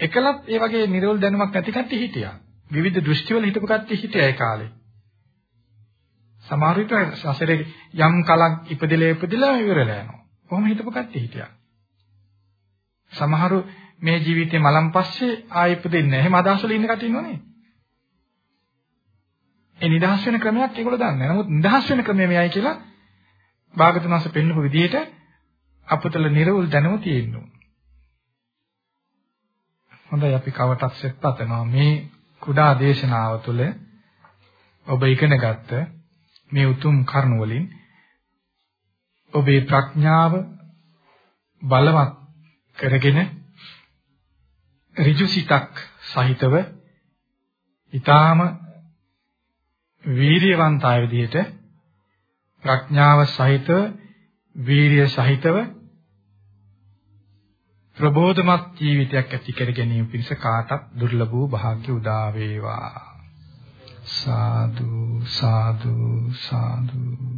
එකලත් ඒ වගේ නිර්වෘල් දැනුමක් නැති කට්ටිය හිටියා. විවිධ දෘෂ්ටිවල හිටපු කට්ටිය හිටියා ඒ කාලේ. සමහර විට සසරේ යම් කලක් ඉපදෙලා ඉපදෙලා ඉවරලා යනවා. කොහොම හිටපු කට්ටිය හිටියා. සමහරු මේ ජීවිතේ මලන් පස්සේ ආයෙ ඉපදෙන්නේ නැහැ. එහෙම අදහස් වල ඉන්න කට්ටිය ඉන්නවනේ. ඒ නිදහස් වෙන ක්‍රමයක් ඒගොල්ලෝ දන්නේ නැහැ. නමුත් නිදහස් වෙන ක්‍රමය මෙයයි කියලා භාගතුනාස පෙන්නපු විදිහට අපතල නිර්වුල් දැනුම තියෙන්න ඕන. හොඳයි අපි කවටක් සෙත් පතනවා මේ කුඩා දේශනාව තුළ ඔබ ඉගෙන ගත්ත මේ උතුම් කරුණ වලින් ඔබේ ප්‍රඥාව බලවත් කරගෙන ඍජු සිතක් සහිතව ඊටාම වීරියවන්තය විදිහට ප්‍රඥාව සහිතව වීරිය සහිතව ප්‍රබෝධමත් ජීවිතයක් ඇති කර ගැනීම පිණිස කාටත් දුර්ලභ වූ වාග්ය උදා වේවා. සාදු සාදු සාදු.